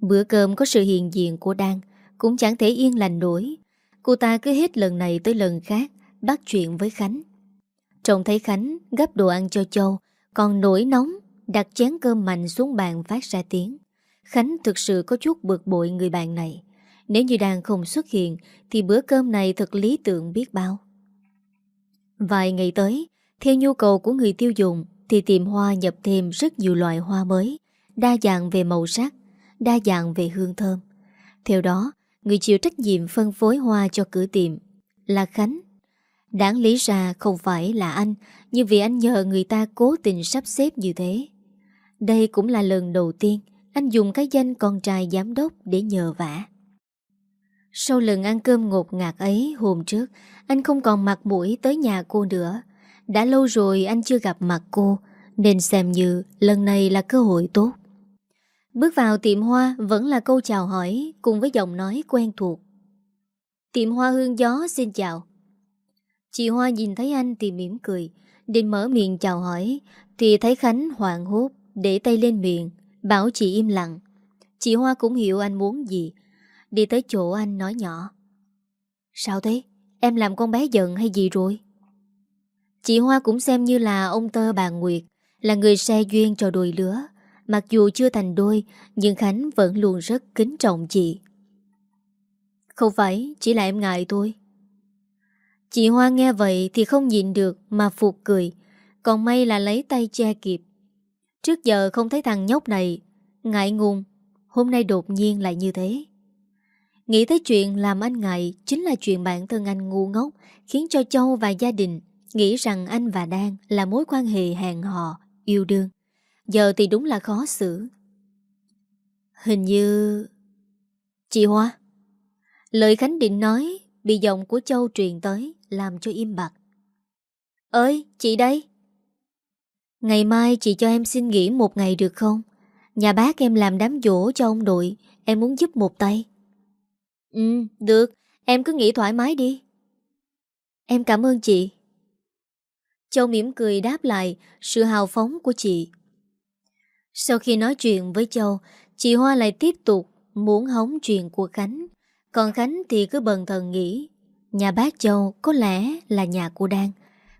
Speaker 1: Bữa cơm có sự hiện diện của Đan cũng chẳng thể yên lành nổi. Cô ta cứ hết lần này tới lần khác bắt chuyện với Khánh. Trông thấy Khánh gấp đồ ăn cho Châu, còn nổi nóng đặt chén cơm mạnh xuống bàn phát ra tiếng. Khánh thực sự có chút bực bội người bạn này. Nếu như đang không xuất hiện thì bữa cơm này thật lý tưởng biết bao. Vài ngày tới, theo nhu cầu của người tiêu dùng thì tiệm hoa nhập thêm rất nhiều loại hoa mới, đa dạng về màu sắc, đa dạng về hương thơm. Theo đó, người chịu trách nhiệm phân phối hoa cho cửa tiệm là Khánh. Đáng lý ra không phải là anh, nhưng vì anh nhờ người ta cố tình sắp xếp như thế. Đây cũng là lần đầu tiên anh dùng cái danh con trai giám đốc để nhờ vả. Sau lần ăn cơm ngột ngạt ấy hôm trước, anh không còn mặt mũi tới nhà cô nữa. Đã lâu rồi anh chưa gặp mặt cô, nên xem như lần này là cơ hội tốt. Bước vào tiệm hoa vẫn là câu chào hỏi cùng với giọng nói quen thuộc. Tiệm hoa hương gió xin chào. Chị Hoa nhìn thấy anh thì mỉm cười, định mở miệng chào hỏi thì thấy Khánh hoảng hốt để tay lên miệng, bảo chị im lặng. Chị Hoa cũng hiểu anh muốn gì, đi tới chỗ anh nói nhỏ. Sao thế? Em làm con bé giận hay gì rồi? Chị Hoa cũng xem như là ông tơ bà Nguyệt, là người xe duyên cho đôi lứa. Mặc dù chưa thành đôi, nhưng Khánh vẫn luôn rất kính trọng chị. Không phải, chỉ là em ngại thôi. Chị Hoa nghe vậy thì không nhịn được mà phục cười, còn may là lấy tay che kịp. Trước giờ không thấy thằng nhóc này, ngại ngùng, hôm nay đột nhiên lại như thế. Nghĩ tới chuyện làm anh ngại chính là chuyện bản thân anh ngu ngốc, khiến cho Châu và gia đình nghĩ rằng anh và Đan là mối quan hệ hẹn hò, yêu đương. Giờ thì đúng là khó xử. Hình như... Chị Hoa Lời Khánh định nói Bị giọng của Châu truyền tới làm cho im bặt. Ơi chị đây. Ngày mai chị cho em xin nghỉ một ngày được không? Nhà bác em làm đám dỗ cho ông đội Em muốn giúp một tay. Ừ được Em cứ nghỉ thoải mái đi. Em cảm ơn chị. Châu mỉm cười đáp lại Sự hào phóng của chị. Sau khi nói chuyện với Châu, chị Hoa lại tiếp tục muốn hóng chuyện của Khánh. Còn Khánh thì cứ bần thần nghĩ, nhà bác Châu có lẽ là nhà của Đan.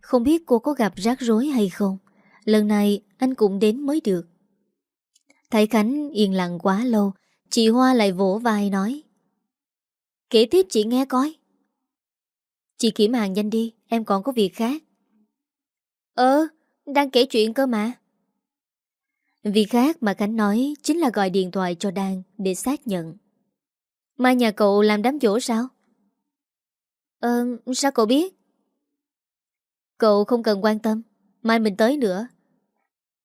Speaker 1: Không biết cô có gặp rắc rối hay không. Lần này anh cũng đến mới được. Thấy Khánh yên lặng quá lâu, chị Hoa lại vỗ vai nói. Kể tiếp chị nghe coi. Chị kiểm hàng nhanh đi, em còn có việc khác. Ờ, đang kể chuyện cơ mà. Việc khác mà Khánh nói chính là gọi điện thoại cho Đan để xác nhận. Mai nhà cậu làm đám dỗ sao? Ờ, sao cậu biết? Cậu không cần quan tâm, mai mình tới nữa.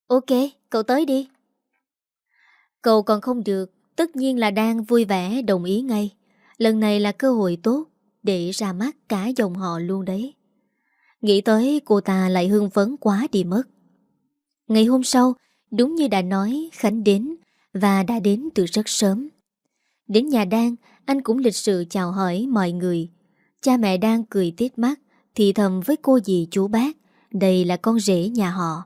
Speaker 1: Ok, cậu tới đi. Cậu còn không được, tất nhiên là đang vui vẻ đồng ý ngay. Lần này là cơ hội tốt để ra mắt cả dòng họ luôn đấy. Nghĩ tới cô ta lại hương phấn quá đi mất. Ngày hôm sau, Đúng như đã nói Khánh đến Và đã đến từ rất sớm Đến nhà Đan Anh cũng lịch sự chào hỏi mọi người Cha mẹ đang cười tít mắt Thì thầm với cô dì chú bác Đây là con rể nhà họ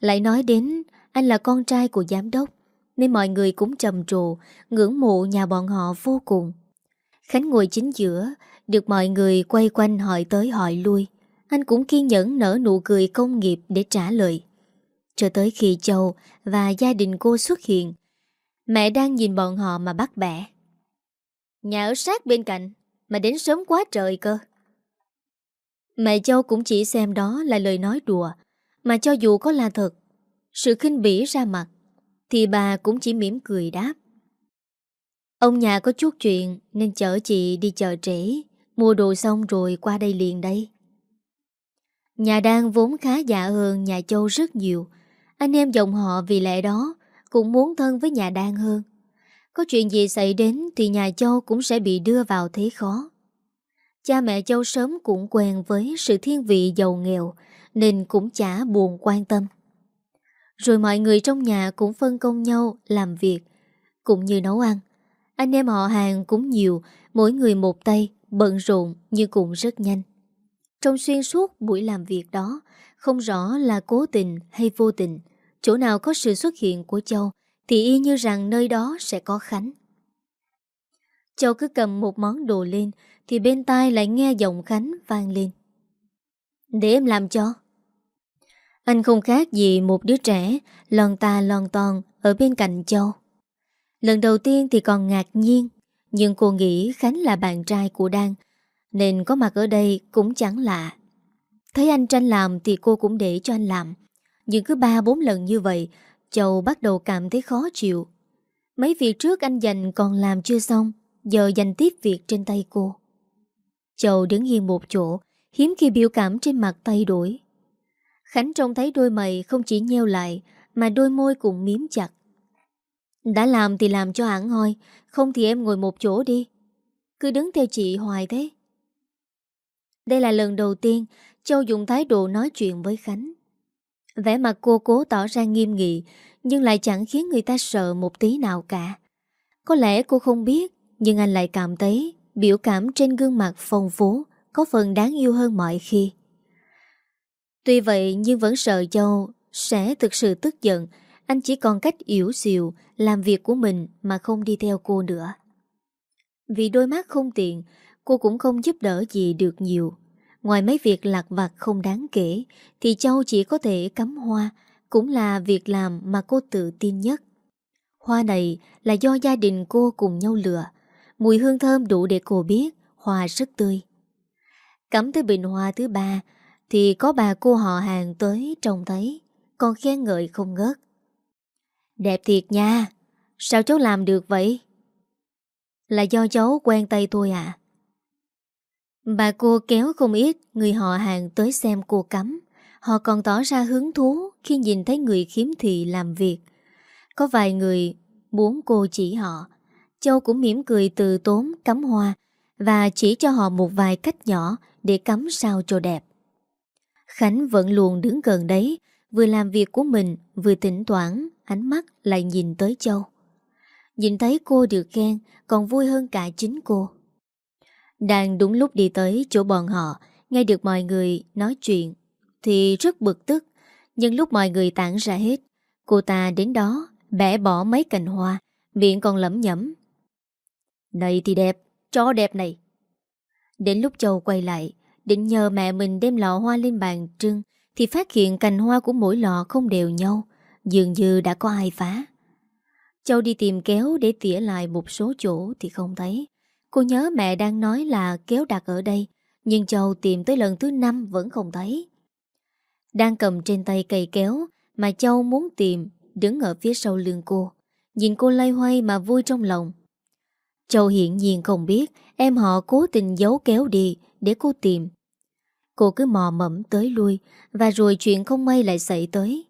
Speaker 1: Lại nói đến Anh là con trai của giám đốc Nên mọi người cũng trầm trồ Ngưỡng mộ nhà bọn họ vô cùng Khánh ngồi chính giữa Được mọi người quay quanh hỏi tới hỏi lui Anh cũng kiên nhẫn nở nụ cười công nghiệp để trả lời cho tới khi Châu và gia đình cô xuất hiện. Mẹ đang nhìn bọn họ mà bắt bẻ. Nhà ở sát bên cạnh, mà đến sớm quá trời cơ. Mẹ Châu cũng chỉ xem đó là lời nói đùa, mà cho dù có là thật, sự khinh bỉ ra mặt, thì bà cũng chỉ mỉm cười đáp. Ông nhà có chút chuyện nên chở chị đi chợ trễ, mua đồ xong rồi qua đây liền đây. Nhà đang vốn khá dạ hơn nhà Châu rất nhiều, anh em dòng họ vì lẽ đó cũng muốn thân với nhà Đan hơn. Có chuyện gì xảy đến thì nhà Châu cũng sẽ bị đưa vào thế khó. Cha mẹ Châu sớm cũng quen với sự thiên vị giàu nghèo nên cũng chả buồn quan tâm. Rồi mọi người trong nhà cũng phân công nhau làm việc, cũng như nấu ăn. Anh em họ hàng cũng nhiều, mỗi người một tay, bận rộn nhưng cũng rất nhanh. Trong xuyên suốt buổi làm việc đó, không rõ là cố tình hay vô tình, chỗ nào có sự xuất hiện của Châu thì y như rằng nơi đó sẽ có Khánh. Châu cứ cầm một món đồ lên thì bên tai lại nghe giọng Khánh vang lên. Để em làm cho. Anh không khác gì một đứa trẻ lon ta lon ton ở bên cạnh Châu. Lần đầu tiên thì còn ngạc nhiên, nhưng cô nghĩ Khánh là bạn trai của Đan, nên có mặt ở đây cũng chẳng lạ. Thấy anh tranh làm thì cô cũng để cho anh làm. Nhưng cứ ba bốn lần như vậy, Châu bắt đầu cảm thấy khó chịu. Mấy việc trước anh dành còn làm chưa xong, giờ dành tiếp việc trên tay cô. Châu đứng yên một chỗ, hiếm khi biểu cảm trên mặt tay đổi. Khánh trông thấy đôi mày không chỉ nheo lại, mà đôi môi cũng miếm chặt. Đã làm thì làm cho hẳn hoi, không thì em ngồi một chỗ đi. Cứ đứng theo chị hoài thế. Đây là lần đầu tiên Châu dùng thái độ nói chuyện với Khánh. Vẻ mặt cô cố tỏ ra nghiêm nghị, nhưng lại chẳng khiến người ta sợ một tí nào cả. Có lẽ cô không biết, nhưng anh lại cảm thấy biểu cảm trên gương mặt phong phú có phần đáng yêu hơn mọi khi. Tuy vậy nhưng vẫn sợ Châu sẽ thực sự tức giận, anh chỉ còn cách yếu xìu làm việc của mình mà không đi theo cô nữa. Vì đôi mắt không tiện, cô cũng không giúp đỡ gì được nhiều. Ngoài mấy việc lạc vặt không đáng kể, thì Châu chỉ có thể cắm hoa, cũng là việc làm mà cô tự tin nhất. Hoa này là do gia đình cô cùng nhau lựa. Mùi hương thơm đủ để cô biết hoa rất tươi. Cắm tới bình hoa thứ ba thì có bà cô họ hàng tới trông thấy, còn khen ngợi không ngớt. Đẹp thiệt nha, sao cháu làm được vậy? Là do cháu quen tay tôi à? Bà cô kéo không ít người họ hàng tới xem cô cắm. Họ còn tỏ ra hứng thú khi nhìn thấy người khiếm thị làm việc. Có vài người muốn cô chỉ họ. Châu cũng mỉm cười từ tốn cắm hoa và chỉ cho họ một vài cách nhỏ để cắm sao cho đẹp. Khánh vẫn luôn đứng gần đấy, vừa làm việc của mình vừa tỉnh toán, ánh mắt lại nhìn tới Châu. Nhìn thấy cô được khen còn vui hơn cả chính cô. Đang đúng lúc đi tới chỗ bọn họ, nghe được mọi người nói chuyện, thì rất bực tức. Nhưng lúc mọi người tản ra hết, cô ta đến đó, bẻ bỏ mấy cành hoa, miệng còn lẩm nhẩm. Này thì đẹp, chó đẹp này. Đến lúc Châu quay lại, định nhờ mẹ mình đem lọ hoa lên bàn trưng, thì phát hiện cành hoa của mỗi lọ không đều nhau, dường như đã có ai phá. Châu đi tìm kéo để tỉa lại một số chỗ thì không thấy. Cô nhớ mẹ đang nói là kéo đặt ở đây, nhưng Châu tìm tới lần thứ năm vẫn không thấy. Đang cầm trên tay cây kéo mà Châu muốn tìm, đứng ở phía sau lưng cô. Nhìn cô lay hoay mà vui trong lòng. Châu hiện nhiên không biết em họ cố tình giấu kéo đi để cô tìm. Cô cứ mò mẫm tới lui và rồi chuyện không may lại xảy tới.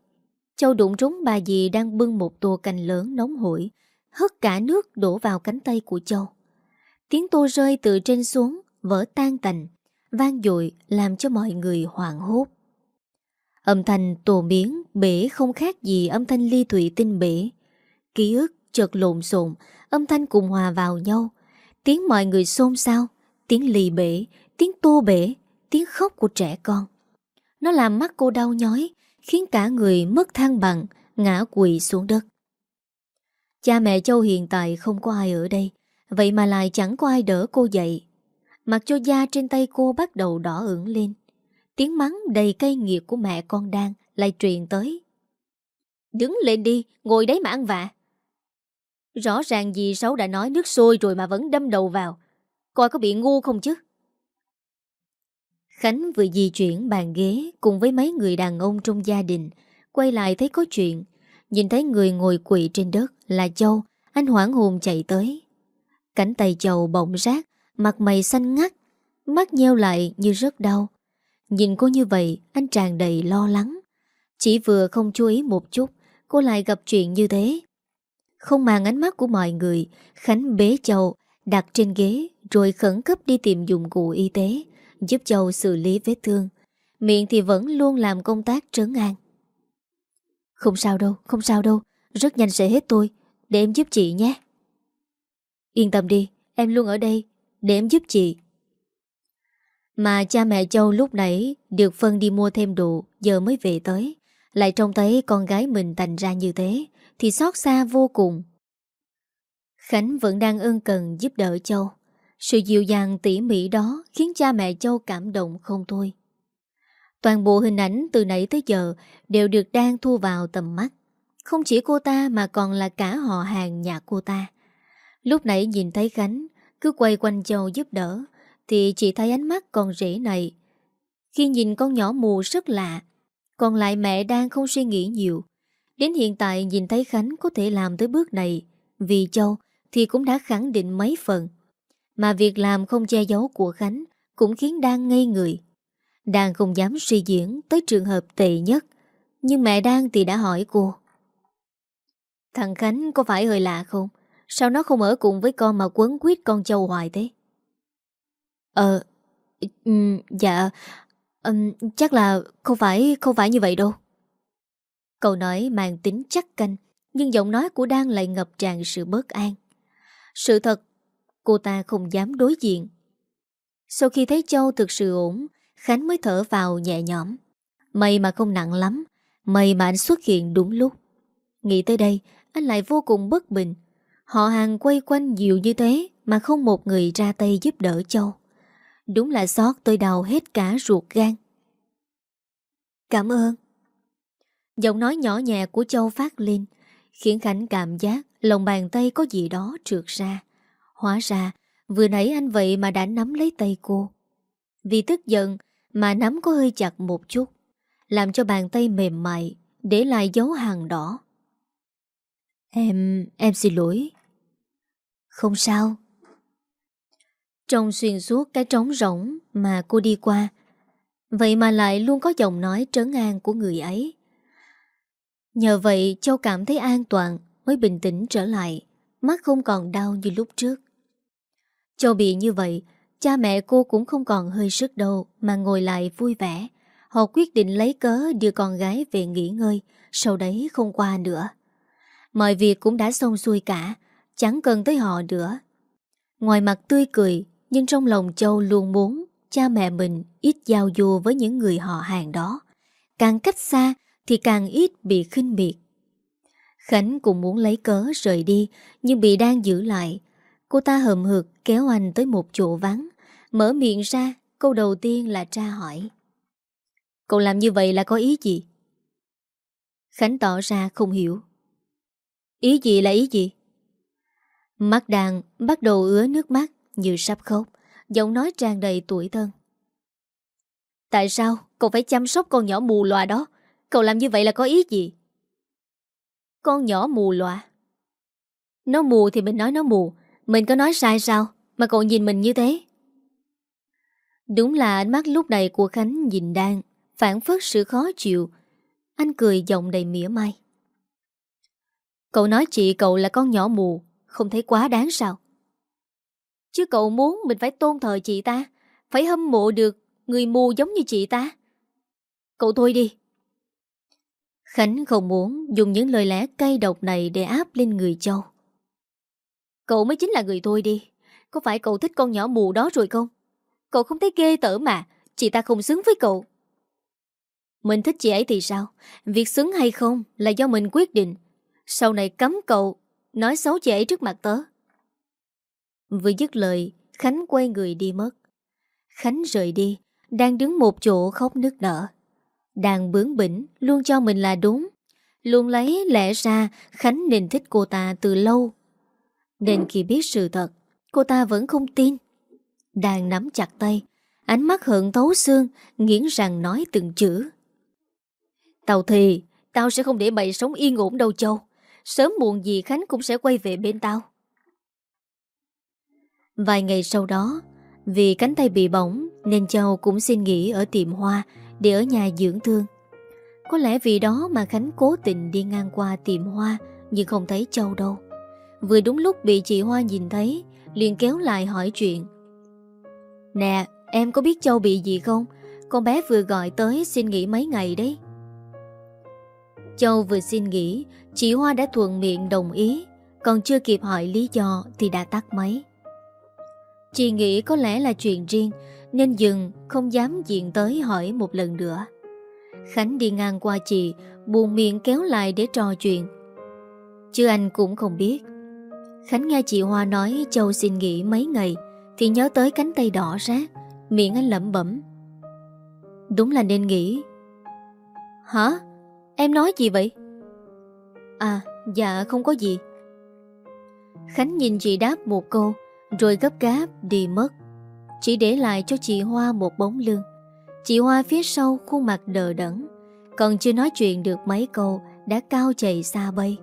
Speaker 1: Châu đụng trúng bà dì đang bưng một tô canh lớn nóng hổi, hất cả nước đổ vào cánh tay của Châu. Tiếng tô rơi từ trên xuống, vỡ tan tành, vang dội làm cho mọi người hoảng hốt. Âm thanh tổ miếng bể không khác gì âm thanh ly thủy tinh bể. Ký ức chợt lộn xộn, âm thanh cùng hòa vào nhau. Tiếng mọi người xôn xao, tiếng lì bể, tiếng tô bể, tiếng khóc của trẻ con. Nó làm mắt cô đau nhói, khiến cả người mất thăng bằng, ngã quỵ xuống đất. Cha mẹ Châu hiện tại không có ai ở đây, Vậy mà lại chẳng có ai đỡ cô dậy. Mặc cho da trên tay cô bắt đầu đỏ ửng lên. Tiếng mắng đầy cay nghiệt của mẹ con đang Lại truyền tới. Đứng lên đi, ngồi đấy mà ăn vạ. Rõ ràng dì Sáu đã nói nước sôi rồi mà vẫn đâm đầu vào. Coi có bị ngu không chứ? Khánh vừa di chuyển bàn ghế cùng với mấy người đàn ông trong gia đình Quay lại thấy có chuyện. Nhìn thấy người ngồi quỵ trên đất là Châu Anh hoảng hồn chạy tới. Cánh tay chầu bỗng rác Mặt mày xanh ngắt Mắt nheo lại như rất đau. Nhìn cô như vậy anh tràn đầy lo lắng. Chỉ vừa không chú ý một chút Cô lại gặp chuyện như thế. Không màng ánh mắt của mọi người Khánh bế Châu đặt trên ghế Rồi khẩn cấp đi tìm dụng cụ y tế Giúp Châu xử lý vết thương. Miệng thì vẫn luôn làm công tác trấn an. Không sao đâu, không sao đâu Rất nhanh sẽ hết tôi. Để em giúp chị nhé. Yên tâm đi, em luôn ở đây Để em giúp chị. Mà cha mẹ Châu lúc nãy Được phân đi mua thêm đồ Giờ mới về tới. Lại trông thấy con gái mình thành ra như thế Thì xót xa vô cùng. Khánh vẫn đang ân cần giúp đỡ Châu. Sự dịu dàng tỉ mỉ đó Khiến cha mẹ Châu cảm động không thôi. Toàn bộ hình ảnh từ nãy tới giờ Đều được đang thu vào tầm mắt. Không chỉ cô ta mà còn là cả họ hàng nhà cô ta. Lúc nãy nhìn thấy Khánh Cứ quay quanh Châu giúp đỡ, Thì chỉ thấy ánh mắt con rể này Khi nhìn con nhỏ mù rất lạ, Còn lại mẹ đang không suy nghĩ nhiều Đến hiện tại nhìn thấy Khánh có thể làm tới bước này, Vì Châu thì cũng đã khẳng định mấy phần. Mà việc làm không che giấu của Khánh cũng khiến Đan ngây người. Đan không dám suy diễn tới trường hợp tệ nhất. Nhưng mẹ Đan thì đã hỏi cô. Thằng Khánh có phải hơi lạ không? Sao nó không ở cùng với con mà quấn quýt con châu hoài thế? Ờ, um, dạ, um, chắc là không phải không phải như vậy đâu. Câu nói mang tính chắc canh, nhưng giọng nói của Đan lại ngập tràn sự bất an. Sự thật, cô ta không dám đối diện. Sau khi thấy Châu thực sự ổn, Khánh mới thở vào nhẹ nhõm. May mà không nặng lắm, may mà anh xuất hiện đúng lúc. Nghĩ tới đây, anh lại vô cùng bất bình. Họ hàng quay quanh nhiều như thế mà không một người ra tay giúp đỡ Châu. Đúng là xót tôi đau hết cả ruột gan. Cảm ơn. Giọng nói nhỏ nhẹ của Châu phát lên, khiến Khánh cảm giác lòng bàn tay có gì đó trượt ra. Hóa ra, vừa nãy anh vậy mà đã nắm lấy tay cô. Vì tức giận mà nắm có hơi chặt một chút, làm cho bàn tay mềm mại, để lại dấu hàng đỏ. Em, em xin lỗi. Không sao. Trong xuyên suốt cái trống rỗng mà cô đi qua, vậy mà lại luôn có giọng nói trấn an của người ấy. Nhờ vậy Châu cảm thấy an toàn mới bình tĩnh trở lại, mắt không còn đau như lúc trước. Châu bị như vậy, cha mẹ cô cũng không còn hơi sức đâu mà ngồi lại vui vẻ. Họ quyết định lấy cớ đưa con gái về nghỉ ngơi, sau đấy không qua nữa. Mọi việc cũng đã xong xuôi cả, chẳng cần tới họ nữa. Ngoài mặt tươi cười, nhưng trong lòng Châu luôn muốn cha mẹ mình ít giao du với những người họ hàng đó. Càng cách xa thì càng ít bị khinh biệt. Khánh cũng muốn lấy cớ rời đi Nhưng bị đang giữ lại Cô ta hầm hực kéo anh tới một chỗ vắng Mở miệng ra Câu đầu tiên là tra hỏi Cậu làm như vậy là có ý gì? Khánh tỏ ra không hiểu Ý gì là ý gì? Mắt đàn bắt đầu ứa nước mắt Như sắp khóc. Giọng nói tràn đầy tuổi thân. Tại sao cậu phải chăm sóc con nhỏ mù loà đó? Cậu làm như vậy là có ý gì? Con nhỏ mù lòa. Nó mù thì mình nói nó mù. Mình có nói sai sao Mà cậu nhìn mình như thế? Đúng là ánh mắt lúc này của Khánh nhìn đang Phản phất sự khó chịu. Anh cười giọng đầy mỉa mai. Cậu nói chị cậu là con nhỏ mù. Không thấy quá đáng sao Chứ cậu muốn mình phải tôn thờ chị ta, Phải hâm mộ được Người mù giống như chị ta Cậu thôi đi Khánh không muốn dùng những lời lẽ cay độc này để áp lên người Châu. Cậu mới chính là người thôi đi. Có phải cậu thích con nhỏ mù đó rồi không? Cậu không thấy ghê tởm mà. Chị ta không xứng với cậu. Mình thích chị ấy thì sao? Việc xứng hay không là do mình quyết định. Sau này cấm cậu nói xấu chị ấy trước mặt tớ. Vừa dứt lời, Khánh quay người đi mất. Khánh rời đi, đang đứng một chỗ khóc nước nở. Đang bướng bỉnh Luôn cho mình là đúng Luôn lấy lẽ ra Khánh nên thích cô ta từ lâu Nên khi biết sự thật Cô ta vẫn không tin Đang nắm chặt tay Ánh mắt hận thấu xương Nghiến rằng nói từng chữ Tao thì Tao sẽ không để mày sống yên ổn đâu Châu Sớm muộn gì Khánh cũng sẽ quay về bên tao Vài ngày sau đó Vì cánh tay bị bỏng Nên Châu cũng xin nghỉ ở tiệm hoa để ở nhà dưỡng thương. Có lẽ vì đó mà Khánh cố tình đi ngang qua tiệm hoa nhưng không thấy Châu đâu. Vừa đúng lúc bị chị Hoa nhìn thấy, liền kéo lại hỏi chuyện. Nè, em có biết Châu bị gì không? Con bé vừa gọi tới xin nghỉ mấy ngày đấy. Châu vừa xin nghỉ, chị Hoa đã thuận miệng đồng ý, còn chưa kịp hỏi lý do thì đã tắt máy. Chị nghĩ có lẽ là chuyện riêng nên dừng không dám diện tới hỏi một lần nữa. Khánh đi ngang qua chị, buồn miệng kéo lại để trò chuyện. Chứ anh cũng không biết. Khánh nghe chị Hoa nói Châu xin nghỉ mấy ngày thì nhớ tới cánh tay đỏ rác miệng anh lẩm bẩm. Đúng là nên nghỉ. Hả? Em nói gì vậy? À, dạ không có gì. Khánh nhìn chị đáp một câu, rồi gấp gáp đi mất. Chỉ để lại cho chị Hoa một bóng lưng. Chị Hoa phía sau khuôn mặt đờ đẫn, còn chưa nói chuyện được mấy câu đã cao chạy xa bay.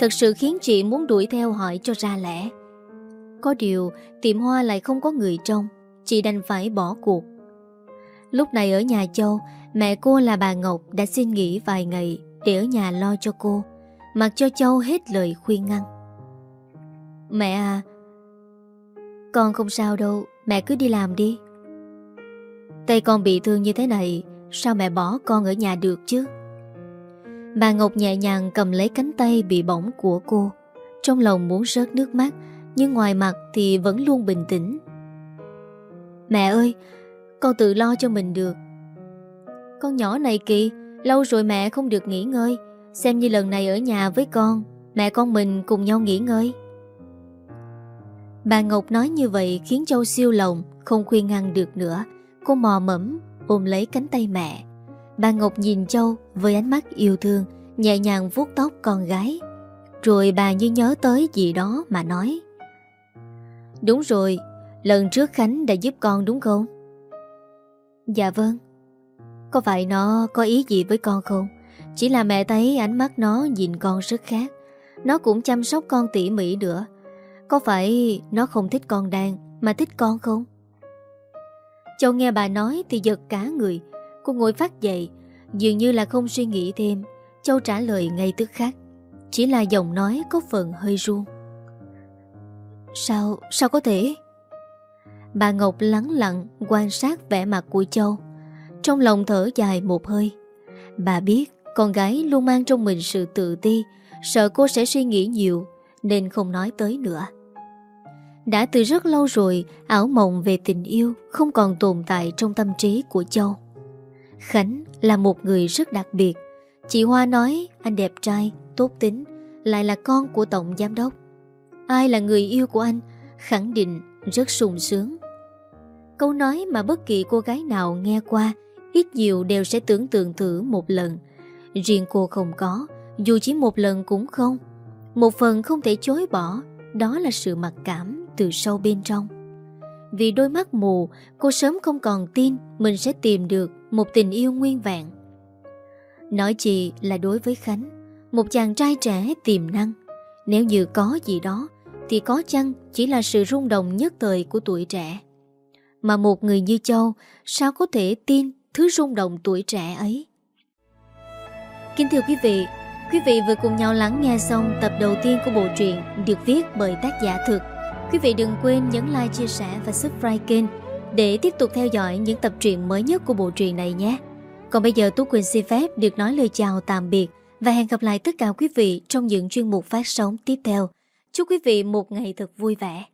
Speaker 1: Thật sự khiến chị muốn đuổi theo hỏi cho ra lẽ. Có điều, tiệm hoa lại không có người trong, chị đành phải bỏ cuộc. Lúc này ở nhà Châu, mẹ cô là bà Ngọc đã xin nghỉ vài ngày để ở nhà lo cho cô, mặc cho Châu hết lời khuyên ngăn. Mẹ à, con không sao đâu, mẹ cứ đi làm đi. Tay con bị thương như thế này, sao mẹ bỏ con ở nhà được chứ? Bà Ngọc nhẹ nhàng cầm lấy cánh tay bị bỏng của cô, trong lòng muốn rớt nước mắt, nhưng ngoài mặt thì vẫn luôn bình tĩnh. Mẹ ơi, con tự lo cho mình được. Con nhỏ này kì lâu rồi mẹ không được nghỉ ngơi, xem như lần này ở nhà với con, mẹ con mình cùng nhau nghỉ ngơi. Bà Ngọc nói như vậy khiến Châu siêu lòng, không khuyên ngăn được nữa. Cô mò mẫm, ôm lấy cánh tay mẹ. Bà Ngọc nhìn Châu với ánh mắt yêu thương, nhẹ nhàng vuốt tóc con gái. Rồi bà như nhớ tới gì đó mà nói. Đúng rồi, lần trước Khánh đã giúp con đúng không? Dạ vâng. Có phải nó có ý gì với con không? Chỉ là mẹ thấy ánh mắt nó nhìn con rất khác. Nó cũng chăm sóc con tỉ mỉ nữa. Có phải nó không thích con đang Mà thích con không? Châu nghe bà nói thì giật cả người. Cô ngồi phát dậy Dường như là không suy nghĩ thêm. Châu trả lời ngay tức khắc. Chỉ là giọng nói có phần hơi ruông. Sao, sao có thể? Bà Ngọc lắng lặng quan sát vẻ mặt của Châu. Trong lòng thở dài một hơi. Bà biết con gái luôn mang trong mình sự tự ti Sợ cô sẽ suy nghĩ nhiều Nên không nói tới nữa đã từ rất lâu rồi ảo mộng về tình yêu không còn tồn tại trong tâm trí của Châu. Khánh là một người rất đặc biệt. Chị Hoa nói anh đẹp trai, tốt tính, lại là con của Tổng Giám Đốc. Ai là người yêu của anh, khẳng định rất sung sướng. Câu nói mà bất kỳ cô gái nào nghe qua, ít nhiều đều sẽ tưởng tượng thử một lần. Riêng cô không có, dù chỉ một lần cũng không. Một phần không thể chối bỏ, đó là sự mặc cảm từ sâu bên trong. Vì đôi mắt mù, cô sớm không còn tin mình sẽ tìm được một tình yêu nguyên vẹn. Nói chị là đối với Khánh, một chàng trai trẻ tiềm năng. Nếu như có gì đó, thì có chăng chỉ là sự rung động nhất thời của tuổi trẻ. Mà một người như Châu, sao có thể tin thứ rung động tuổi trẻ ấy? Kính thưa quý vị, quý vị vừa cùng nhau lắng nghe xong tập đầu tiên của bộ truyện được viết bởi tác giả thực Quý vị đừng quên nhấn like, chia sẻ và subscribe kênh để tiếp tục theo dõi những tập truyện mới nhất của bộ truyện này nhé. Còn bây giờ Tú Quỳnh xin phép được nói lời chào tạm biệt và hẹn gặp lại tất cả quý vị trong những chuyên mục phát sóng tiếp theo. Chúc quý vị một ngày thật vui vẻ.